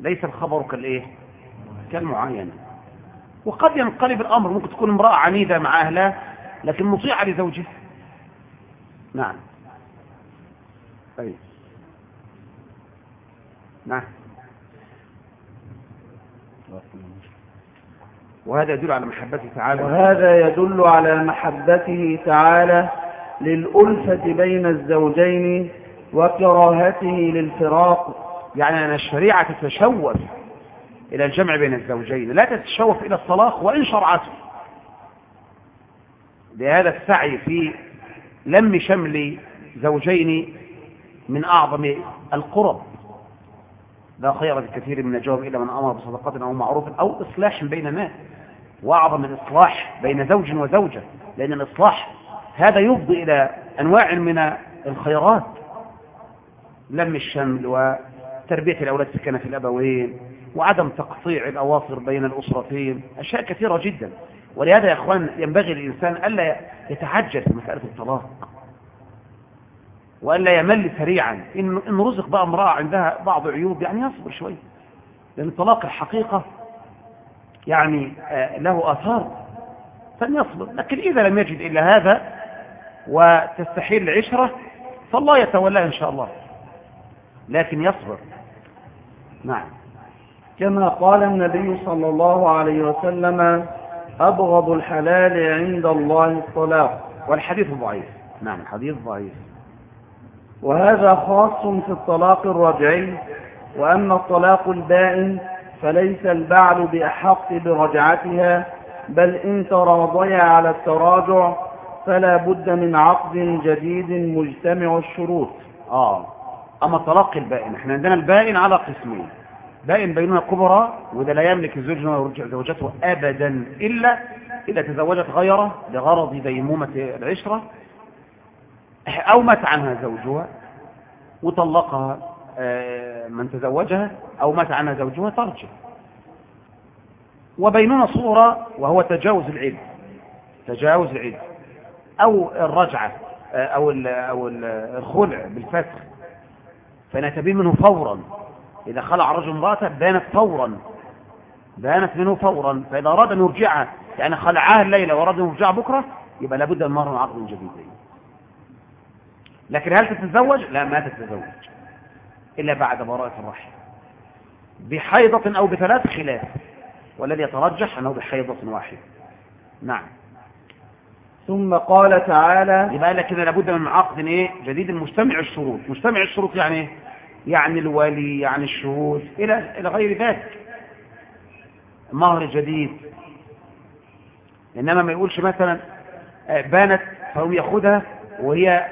ليس الخبر كالإيه؟ كالمعاينة وقد ينقلب الأمر ممكن تكون امرأة عنيدة مع أهلها لكن مطيعة لزوجها. نعم. طيب. نعم. وهذا يدل على محبته تعالى. وهذا يدل على محبته تعالى للألفة بين الزوجين وكراهته للفراق. يعني أن الشريعة تتشوف إلى الجمع بين الزوجين لا تتشوف إلى الطلاق وإن شرعته. لهذا السعي في لم شمل زوجين من أعظم القرب. لا خير بكثير من الجواب إلا من أمر بصدقة أو معروف أو إصلاح بين الناس وأعظم من إصلاح بين زوج وزوجة. لأن الإصلاح هذا يفضي إلى أنواع من الخيرات. لم الشمل وتربية الأولاد سكنة في الأبوين وعدم تقطيع الأواصر بين الأسرتين. أشياء كثيرة جدا. ولهذا يا أخوان ينبغي للإنسان ألا يتعجل في مسألة الطلاق. وألا يمل سريعا. إن, إن رزق بقى امرأة عندها بعض عيوب يعني يصبر شوي. لأن الطلاق الحقيقة يعني له آثار. فليصبر لكن إذا لم يجد إلا هذا وتستحيل العشرة فالله يتولاه إن شاء الله. لكن يصبر. نعم. كما قال النبي صلى الله عليه وسلم أبغض الحلال عند الله الطلاق. والحديث ضعيف. نعم الحديث ضعيف. وهذا خاص في الطلاق الرجعي وأما الطلاق البائن فليس البعل بأحق برجعتها بل إن تراضيا على التراجع فلا بد من عقد جديد مجتمع الشروط. آه. أما الطلاق البائن إحنا عندنا البائن على قسمين. بائن بينونة كبرى وده لا يملك الزوج زوجته ابدا إلا إذا تزوجت غيره لغرض ديمومة العشرة. أو مات عنها زوجها وطلقها آه، من تزوجها أو مات عنها زوجها ترجع. وبينونة صورة وهو تجاوز العلم. تجاوز العلم. أو الرجعة آه، أو ال- الخلع بالفسخ فنتبين منه فورا. إذا خلع الرجل امرأته بانت فورا. بانت منه فورا. فإذا أراد أن يرجعها يعني خلعها الليلة وأراد أن يرجعها بكرة يبقى لابد أن مر عقد جديد. لكن هل تتزوج؟ لا ما تتزوج إلا بعد براءة الرحم. بحيضة أو بثلاث خلاف والذي يترجح أنه بحيضة واحدة. نعم. ثم قال تعالى يبقى لك كده لابد من عقد إيه؟ جديد مجتمع الشروط. مجتمع الشروط يعني إيه يعني الولي يعني الشهود إلى إلى غير ذلك. مهر جديد. إنما ما يقولش مثلا آه، بانت فهو ياخدها وهي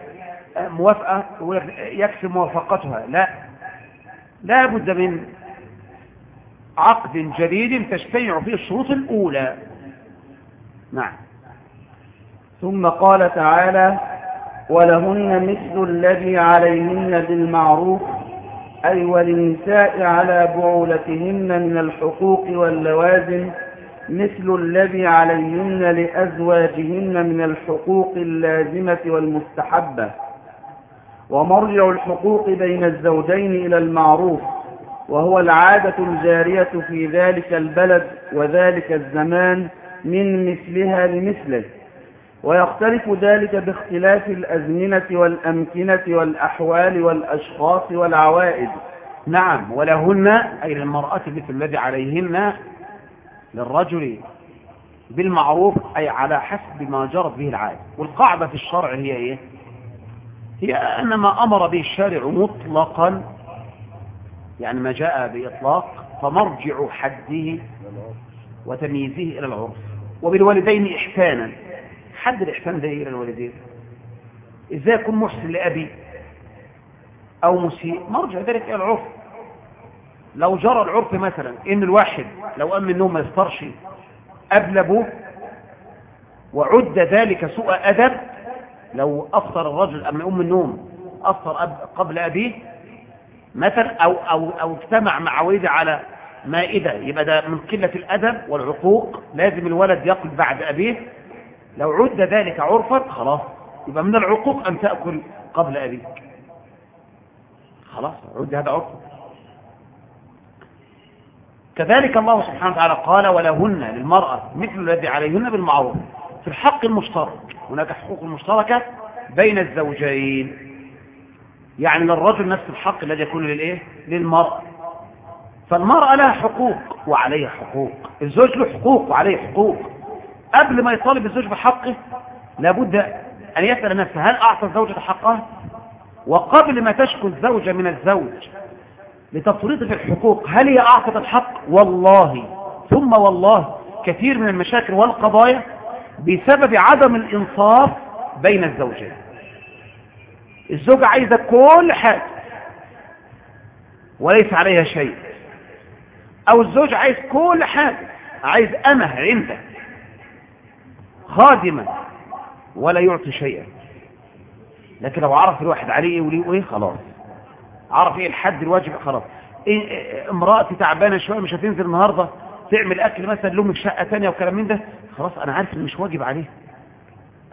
موافقة ويكفي موافقتها. لا. لا بد من عقد جديد تجتمع فيه الشروط الأولى. نعم. ثم قال تعالى ولهن مثل الذي عليهن بالمعروف أي وللنساء على بعولتهن من الحقوق واللوازم مثل الذي عليهن لأزواجهن من الحقوق اللازمة والمستحبة. ومرجع الحقوق بين الزوجين إلى المعروف وهو العادة الجارية في ذلك البلد وذلك الزمان من مثلها لمثله. ويختلف ذلك باختلاف الأزمنة والأمكنة والأحوال والأشخاص والعوائد. نعم ولهن أي للمرأة مثل الذي عليهن للرجل بالمعروف أي على حسب ما جرت به العادة. والقاعدة في الشرع هي إيه؟ هي أن ما أمر به الشارع مطلقا يعني ما جاء بإطلاق فمرجع حده وتمييزه إلى العرف. وبالوالدين إحسانا. حد الإحسان ده إلى الوالدين؟ إزاي يكون محسن لأبي أو مسيء؟ مرجع ذلك إلى العرف. لو جرى العرف مثلا إن الواحد لو من النوم ما يفطرش قبل أبوه وعد ذلك سوء أدب لو أفطر الرجل يقوم من النوم أفطر قبل أبيه مثلا أو, أو, أو اجتمع مع والده على مائدة يبقى ده من قلة الأدب والعقوق لازم الولد يأكل بعد أبيه. لو عد ذلك عرفا خلاص يبقى من العقوق أن تأكل قبل أبيك. خلاص عد هذا عرفا. كذلك الله سبحانه وتعالى قال ولهن للمرأة مثل الذي عليهن بالمعروف. في الحق المشترك. هناك حقوق مشتركة بين الزوجين. يعني للرجل نفس الحق الذي يكون للإيه؟ للمرأة فالمرأة لها حقوق وعليها حقوق. الزوج له حقوق وعليه حقوق. قبل ما يطالب الزوج بحقه لابد أن يسأل نفسه هل أعطى الزوجة حقها؟ وقبل ما تشكو الزوجة من الزوج لتفريط في الحقوق هل هي أعطت الحق؟ والله. ثم والله كثير من المشاكل والقضايا بسبب عدم الإنصاف بين الزوجين. الزوجة عايزة كل حاجة وليس عليها شيء. أو الزوج عايز كل حاجة عايز أمة عنده خادمة ولا يعطي شيئا. لكن لو عرف الواحد عليه وليه إيه خلاص. عرف إيه الحد الواجب خلاص. إيه إيه امرأتي تعبانة شوية مش هتنزل النهاردة تعمل أكل مثلا لهم في شقة تانية وكلام من ده خلاص أنا عارف ان مش واجب عليه.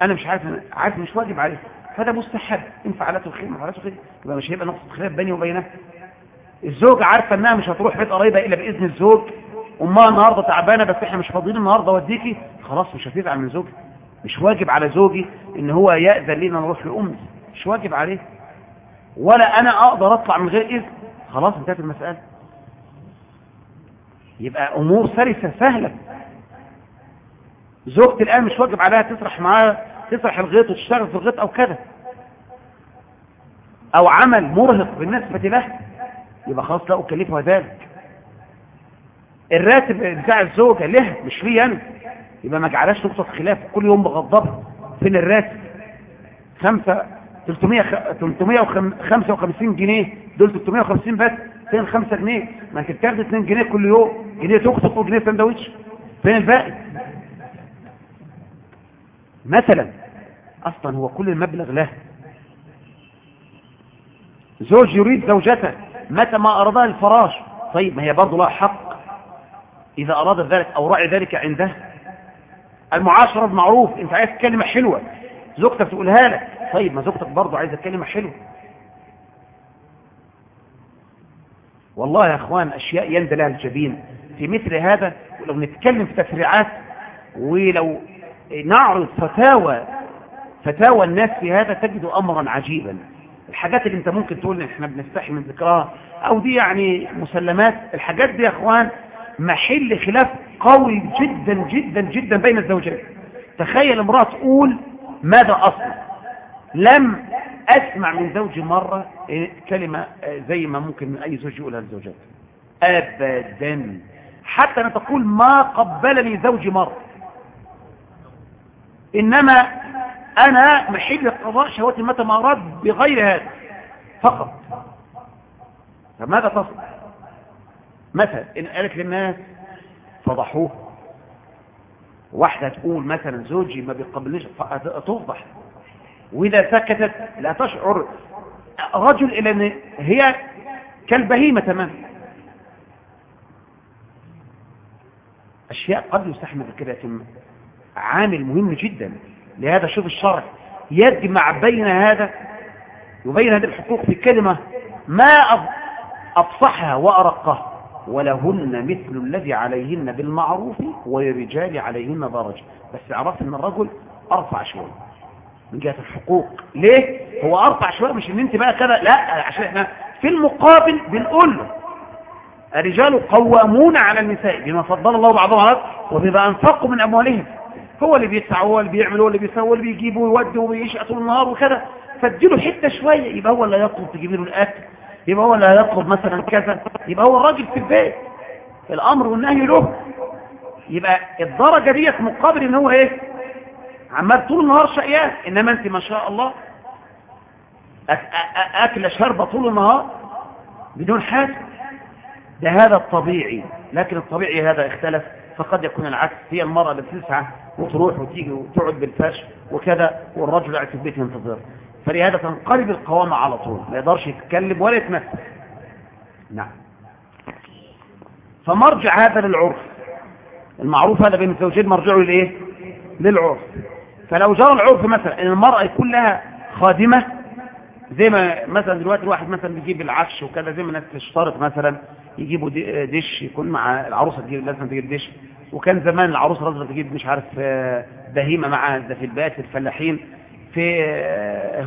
أنا مش عارف عارف مش واجب عليه. فده مستحب. إن فعلته الخير ما فعلته الخير يبقى مش هيبقى نقطة خلاف بيني وبينها الزوج عارفة إنها مش هتروح بيت قريبه إلا بإذن الزوج. أمها النهارده تعبانة بس إحنا مش فاضيين النهارده أوديكي. خلاص مش هتزعل من زوجي. مش واجب على زوجي إن هو يأذن لينا نروح لأمي. مش واجب عليه. ولا أنا أقدر أطلع من غير إذن. خلاص انتهت المسألة. يبقى أمور سلسة سهلة. زوجتي الآن مش واجب عليها تسرح معاه تسرح الغيط وتشتغل في الغيط أو كذا أو عمل مرهق بالنسبة له يبقى خلاص لا أكلفها ذلك الراتب بتاع الزوجة له مش ليه أنا؟ يبقى ما جعلهاش نقطة خلاف كل يوم بغضبها فين الراتب؟ خمسة 300 355 جنيه. دول 350 بس فين 5 جنيه؟ ما أنت بتاخد 2 جنيه كل يوم جنيه تخطف وجنيه سندوتش فين الباقي؟ مثلا أصلا هو كل المبلغ له. زوج يريد زوجته متى ما ارادها الفراش. طيب ما هي برضه لها حق. إذا أراد ذلك أو راعي ذلك عنده. المعاشرة بالمعروف أنت عايز كلمة حلوة زوجتك تقولها لك. طيب ما زوجتك برضه عايزة كلمة حلوة. والله يا أخوان أشياء يندى لها الجبين. في مثل هذا ولو نتكلم في تفريعات ولو نعرض فتاوى فتاوى الناس في هذا تجد امرا عجيبا. الحاجات اللي أنت ممكن تقول إحنا بنستحي من ذكرها أو دي يعني مسلمات. الحاجات دي يا إخوان محل خلاف قوي جدا جدا جدا بين الزوجين. تخيل امرأة تقول ماذا أصلا لم أسمع من زوجي مرة كلمة زي ما ممكن أي زوج يقولها لزوجته. أبدا. حتى أنا تقول ما قبلني زوجي مرة. إنما أنا محل قضاء شهوتي متى ما أراد بغير هذا فقط. فماذا تصل؟ مثلا إن قالت للناس فضحوه. واحدة تقول مثلا زوجي ما بيقبلنيش تفضح وإذا سكتت لا تشعر رجل إلى أن هي كالبهيمة تماما. أشياء قد يستحمل كده يتم. عامل مهم جدا لهذا شوف الشرع يجمع بين هذا وبين هذه الحقوق في كلمة ما أفصحها وأرقها. ولهن مثل الذي عليهن بالمعروف وللرجال عليهن درجة. بس عرفت إن الرجل أرفع شوية. من جهة الحقوق. ليه؟ هو أرفع شوية مش إن أنت بقى كده لا عشان إحنا في المقابل بنقول له الرجال قوامون على النساء بما فضل الله بعضهم على وبما أنفقوا من أموالهم. هو اللي بيدفع هو اللي بيعمل هو اللي بيسوي هو اللي بيجيب ويودي وبيشقى طول النهار وكذا. فاديله حتة شوية يبقى هو اللي يطلب تجيب له الأكل يبقى هو اللي هيطلب مثلا كذا يبقى هو الراجل في البيت. الأمر والنهي له. يبقى الدرجة ديت مقابل إن هو إيه؟ عمال طول النهار شقيان. إنما أنت ما شاء الله اكل شربه طول النهار بدون حاجة. ده هذا الطبيعي. لكن الطبيعي هذا اختلف. فقد يكون العكس. هي المرأة اللي بتسعى وتروح وتيجي وتقعد بالفاش وكذا والرجل قاعد في البيت ينتظر. فلهذا تنقلب القوامة على طول. ما يقدرش يتكلم ولا يتنفس نعم. فمرجع هذا للعرف. المعروف هذا بين الزوجين مرجعه للايه للعرف. فلو جرى العرف مثلا إن المرأة يكون لها خادمة زي ما مثلا دلوقتي الواحد مثلا بيجيب العفش وكذا زي ما الناس تشترط مثلا يجيبوا دش يكون مع العروسة تجيب لازم تجيب دش. وكان زمان العروسة لازم تجيب مش عارف بهيمة مع ده في البيت الفلاحين. في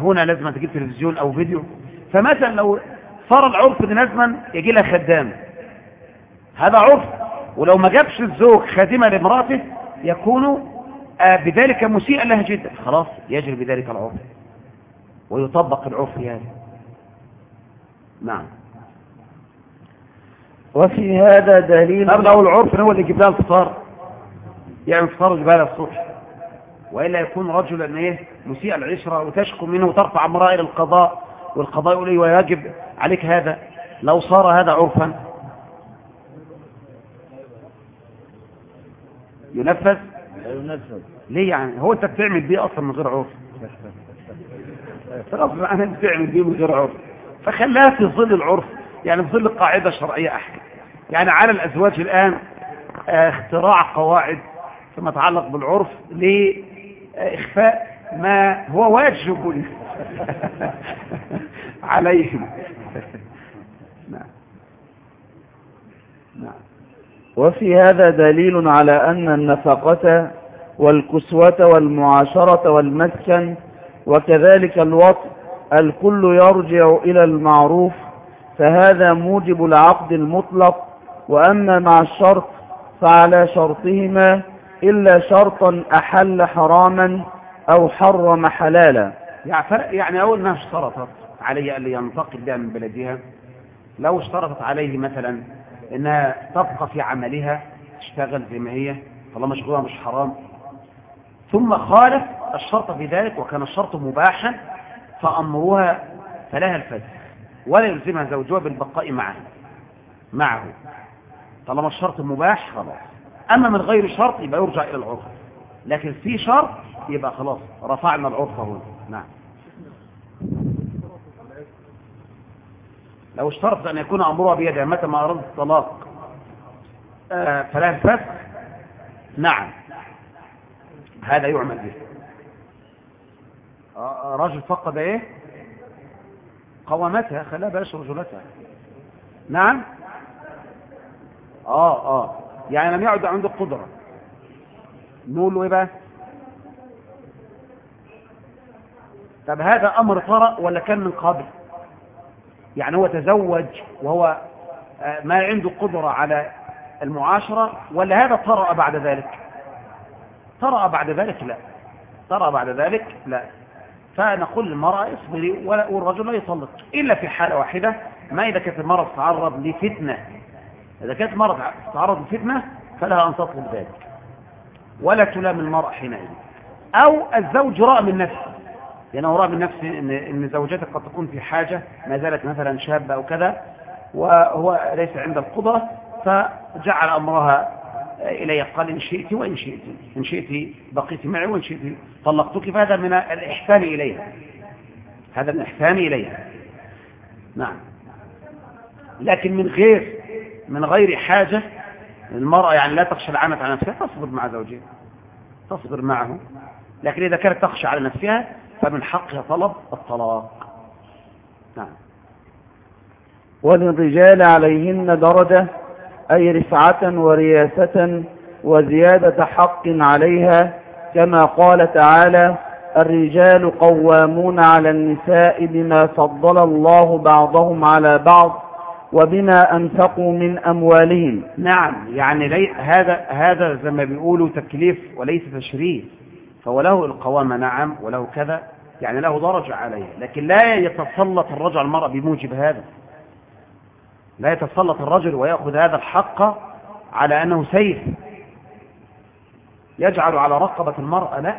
هنا لازم تجيب تلفزيون أو فيديو. فمثلا لو صار العرف ده لازما يجي لها خدام. هذا عرف. ولو ما جابش الزوج خادمة لامراته يكون بذلك مسيئا لها جدا. خلاص يجري بذلك العرف. ويطبق العرف يعني. نعم. وفي هذا دليل لو العرف هو اللي يجيب لها الفطار يعني الفطار يجيب لها الصبح. وإلا يكون رجلا إيه مسيء العشرة وتشكو منه وترفع إلى القضاء والقضاء يقول ويجب عليك هذا. لو صار هذا عرفا. ينفذ؟ ينفذ. ليه يعني؟ هو أنت بتعمل بيه أصلا من غير عرف. غصب عنك بتعمل بيه من غير عرف. فخليها في ظل العرف. يعني في ظل قاعدة شرعية احكام يعني على الأزواج الآن اختراع قواعد فيما يتعلق بالعرف لإخفاء ما هو واجب عليهم. نعم. نعم. وفي هذا دليل على أن النفقة والكسوة والمعاشرة والمسكن وكذلك الوطء الكل يرجع إلى المعروف فهذا موجب العقد المطلق وأما مع الشرط فعلى شرطهما إلا شرطا أحل حراما أو حرم حلالا. يعني أول ما اشترطت عليه أن ينتقل بها من بلدها لو اشترطت عليه مثلا إنها تبقى في عملها تشتغل زي ما هي طالما شغلها مش حرام. ثم خالف الشرط في ذلك وكان الشرط مباحا فأمرها فلها الفسخ ولا يلزمها زوجها بالبقاء معه معه. طالما الشرط مباح خلاص. أما من غير شرط يبقى يرجع إلى العرف. لكن في شرط يبقى خلاص رفعنا العرف هنا نعم. لو اشترط أن يكون أمرها بيدها متى ما أراد الطلاق آه فلا الفسخ نعم. هذا يعمل به. آه رجل فقد إيه؟ قوامتها خلاها بلاش رجولتها. نعم. آه آه. يعني لم يعد عنده قدرة. نقول له إيه بقى؟ طب هذا أمر طرأ ولا كان من قبل؟ يعني هو تزوج وهو ما عنده قدرة على المعاشرة ولا هذا طرأ بعد ذلك؟ طرأ بعد ذلك لا. طرأ بعد ذلك لا. فنقول للمرأة اصبري والرجل لا يطلق إلا في حالة واحدة ما إذا كانت المرأة تتعرض لفتنة إذا كانت المرأة تتعرض لفتنة فلها أن تطلب ذلك. ولا تلام المرأة حينئذ. أو الزوج رأى من نفسه. لأنه رأى من نفسه إن, إن زوجته قد تكون في حاجة ما زالت مثلا شابة أو كذا وهو ليس عند القدرة فجعل أمرها إلي قال إن شئت وإن شئت إن شئت بقيت معي وإن شئت طلقتك فهذا من الإحسان إليها. هذا من الإحسان إليها. نعم. لكن من غير من غير حاجة المرأة يعني لا تخشى العنة على نفسها تصبر مع زوجها تصبر معه. لكن إذا كانت تخشى على نفسها فمن حقها طلب الطلاق. نعم. وللرجال عليهن درجة أي رفعة ورياسة وزيادة حق عليها كما قال تعالى الرجال قوامون على النساء بما فضل الله بعضهم على بعض وبما أنفقوا من أموالهم. نعم يعني لي هذا هذا زي ما بيقولوا تكليف وليس تشريف. فهو له القوامة نعم وله كذا يعني له درجة عليه. لكن لا يتسلط الرجل على المرأة بموجب هذا. لا يتسلط الرجل ويأخذ هذا الحق على أنه سيف. يجعل على رقبة المرأة لا.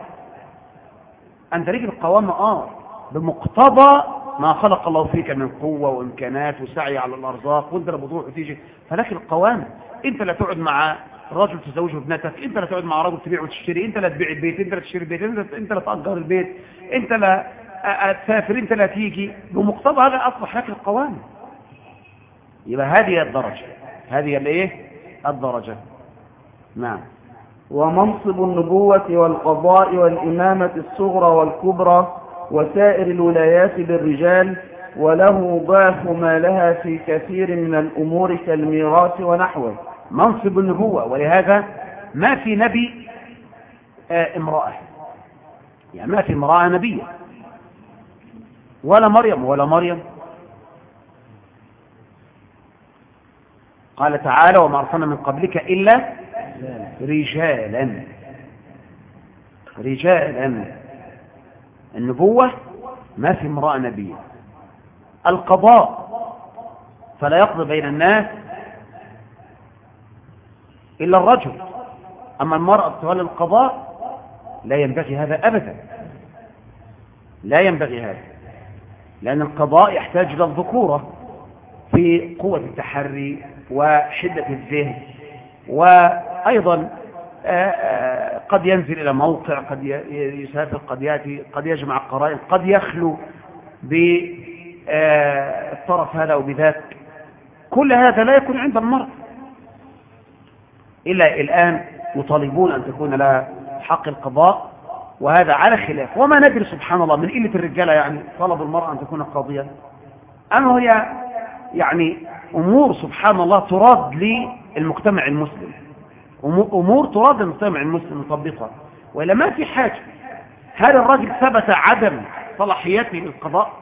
أنت ليك القوامة آه بمقتضى ما خلق الله فيك من قوة وإمكانات وسعي على الأرزاق وانت بتروح وتيجي. فلك القوامة انت لا تقعد مع رجل تزوج ابنتك انت لا تقعد مع رجل تبيع وتشتري انت لا تبيع البيت انت لا تشتري البيت انت, لا تأجر البيت انت لا تسافر انت لا تيجي. بمقتضى هذا أصبح لك القوامة يبقى هذه الدرجة. هذه الايه الدرجة. نعم. ومنصب النبوة والقضاء والإمامة الصغرى والكبرى وسائر الولايات للرجال وله ضعف ما لها في كثير من الأمور كالميراث ونحوه. منصب النبوة ولهذا ما في نبي آه امرأة. يعني ما في امرأة نبية. ولا مريم ولا مريم. قال تعالى وما أرسلنا من قبلك إلا رجالا. رجالا. النبوة ما في امرأة نبية. القضاء فلا يقضي بين الناس إلا الرجل. أما المرأة تولي القضاء لا ينبغي هذا أبدا. لا ينبغي هذا لأن القضاء يحتاج إلى الذكورة في قوة التحري وحدة الذهن وأيضا قد ينزل إلى موقع قد يسافر قد يأتي قد يجمع قرائن قد يخلو بالطرف هذا أو بذاك كل هذا لا يكون عند المرء. إلا الآن يطالبون أن تكون لها حق القضاء وهذا على خلاف. وما ندري سبحان الله من قلة الرجالة يعني طلب المرأة أن تكون قاضية. أما هي يعني أمور سبحان الله تراد للمجتمع المسلم. أمور تراد للمجتمع المسلم نطبقها وإلا ما في حاجة. هل الرجل ثبت عدم صلاحيته للقضاء؟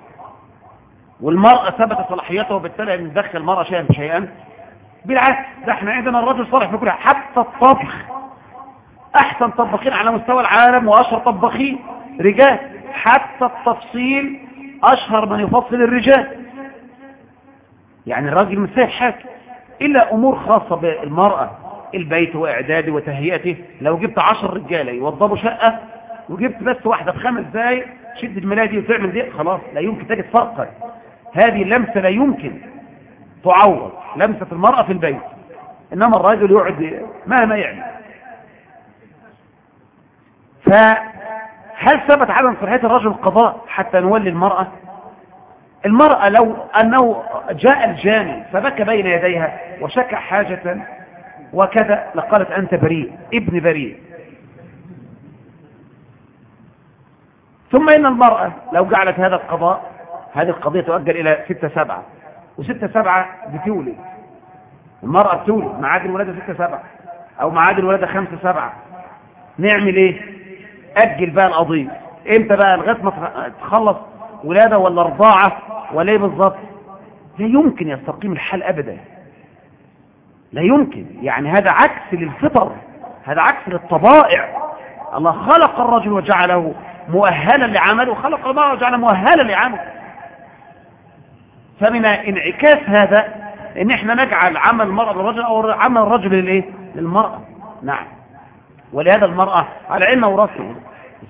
والمرأة ثبت صلاحيته وبالتالي ندخل المرأة شيئا شيئا بالعكس ده إحنا عندنا الرجل صالح في كل. حتى الطبخ. أحسن طباخين على مستوى العالم وأشهر طباخين رجال. حتى التفصيل أشهر من يفصل الرجال. يعني الراجل مش حاجة إلا أمور خاصة بالمرأة. البيت واعداده وتهيئته لو جبت عشر رجالة يوضبوا شقة وجبت بس واحدة في خمس دقايق شد الملايه دي وتعمل دي خلاص لا يمكن تجد فرقا. هذه اللمسه لا يمكن تعوض لمسة المرأة في البيت. إنما الراجل يقعد مهما يعمل. فهل ثبت عدم صلاحية الرجل القضاء حتى نولي المرأة؟ المرأة لو أنه جاء الجاني فبكى بين يديها وشكى حاجة وكذا لقالت أنت بريء ابن بريء. ثم إن المرأة لو جعلت هذا القضاء هذه القضية تؤجل إلى ستة سبعة. وستة سبعة بتولد المرأة بتولد معاد الولادة ستة سبعة. أو معاد الولادة خمسة سبعة. نعمل إيه؟ أجل بقى القضية إمتى بقى لغاية ما تخلص؟ ولادة ولا رضاعة ولا إيه بالظبط؟ لا يمكن يستقيم الحال أبدا. لا يمكن. يعني هذا عكس للفطر هذا عكس للطبائع. الله خلق الرجل وجعله مؤهلا لعمله وخلق المرأة وجعله مؤهلا لعمله. فمن انعكاس هذا إن إحنا نجعل عمل المرأة للرجل أو عمل الرجل للإيه؟ للمرأة. نعم. ولهذا المرأة على علم ورثه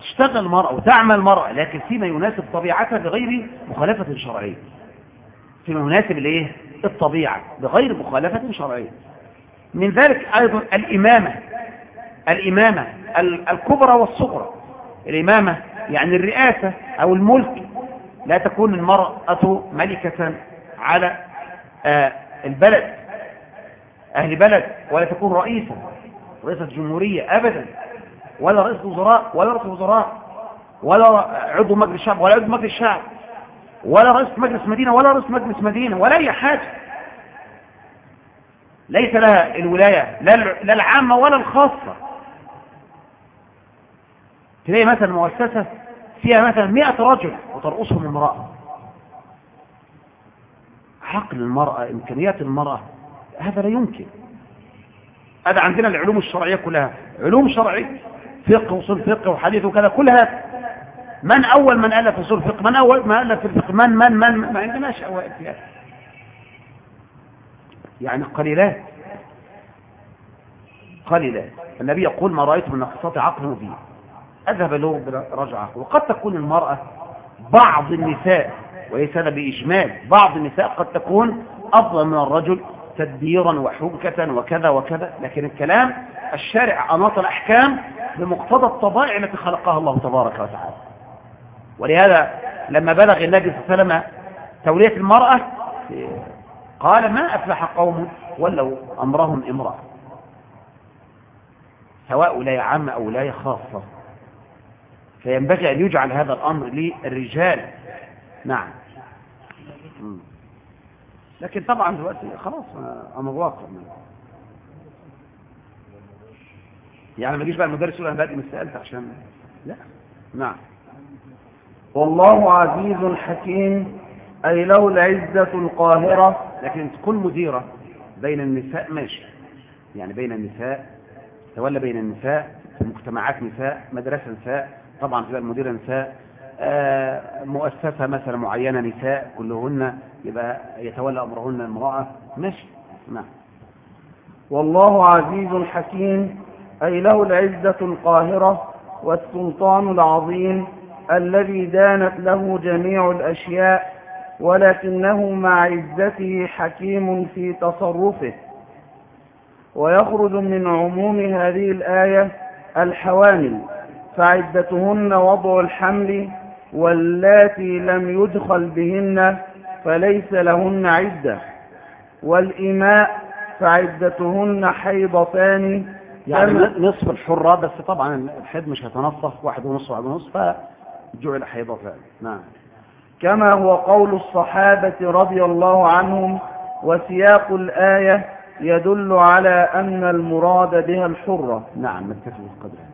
تشتغل المرأة وتعمل المرأة لكن فيما يناسب طبيعتها بغير مخالفة شرعية. فيما يناسب الإيه؟ الطبيعة بغير مخالفة شرعية. من ذلك أيضا الإمامة الإمامة الكبرى والصغرى. الإمامة يعني الرئاسة أو الملك. لا تكون المرأة ملكة على آه البلد أهل بلد ولا تكون رئيسة رئيسة جمهورية ابدا ولا رئيس وزراء ولا رئيس وزراء ولا عضو مجلس الشعب ولا عضو مجلس الشعب ولا رئيس مجلس مدينة ولا رئيس مجلس مدينة ولا أي حاجة. ليس لها الولاية لا العامة ولا الخاصة. تلاقي مثلا مؤسسة فيها مثلا مئة رجل وترأسهم امرأة. عقل المرأة إمكانيات المرأة هذا لا يمكن. هذا عندنا العلوم الشرعية كلها. علوم شرعية فقه وصول فقه وحديث وكذا كلها من أول من ألف في أصول الفقه من أول من ألف الفقه من من من ما عندناش أوائل في هذا يعني قليلات. قليلات. النبي يقول ما رأيت من نقصات عقل مبين. أذهب له برجعة وقد تكون المرأة بعض النساء وليس هذا بإجمال بعض النساء قد تكون أفضل من الرجل تدبيرا وحبكة وكذا وكذا. لكن الكلام الشارع أناط الأحكام بمقتضى الطبائع التي خلقها الله تبارك وتعالى. ولهذا لما بلغ النبي صلى الله عليه وسلم تولية المرأة قال ما أفلح قوم ولوا أمرهم امرأة. سواء ولاية عامة أو ولاية خاصة. فينبغي أن يجعل هذا الأمر للرجال. نعم. لكن طبعا دلوقتي خلاص أمر واقع. يعني ما يجيش بقى المدرس يقول أنا بادئ من السؤال عشان لا. نعم. والله عزيز حكيم أي له العزة القاهرة لكن تكون مديرة بين النساء ماشي. يعني بين النساء تولى بين النساء مجتمعات نساء مدرسة نساء طبعا تبقى المديرة نساء آه مؤسسة مثلا معينة نساء كلهن يبقى يتولى أمرهن المرأة ماشي. نعم. والله عزيز حكيم أي له العزة القاهرة والسلطان العظيم الذي دانت له جميع الأشياء ولكنه مع عزته حكيم في تصرفه. ويخرج من عموم هذه الآية الحوامل فعدتهن وضع الحمل واللاتي لم يدخل بهن فليس لهن عدة. والإماء فعدتهن حيضتان. يعني نصف الحرة بس طبعا الحيض مش هيتنصف واحد ونصف واحد ونصف فجعل حيضتان. نعم. كما هو قول الصحابة رضي الله عنهم وسياق الآية يدل على أن المراد بها الحرة. نعم نكتفي بالقدر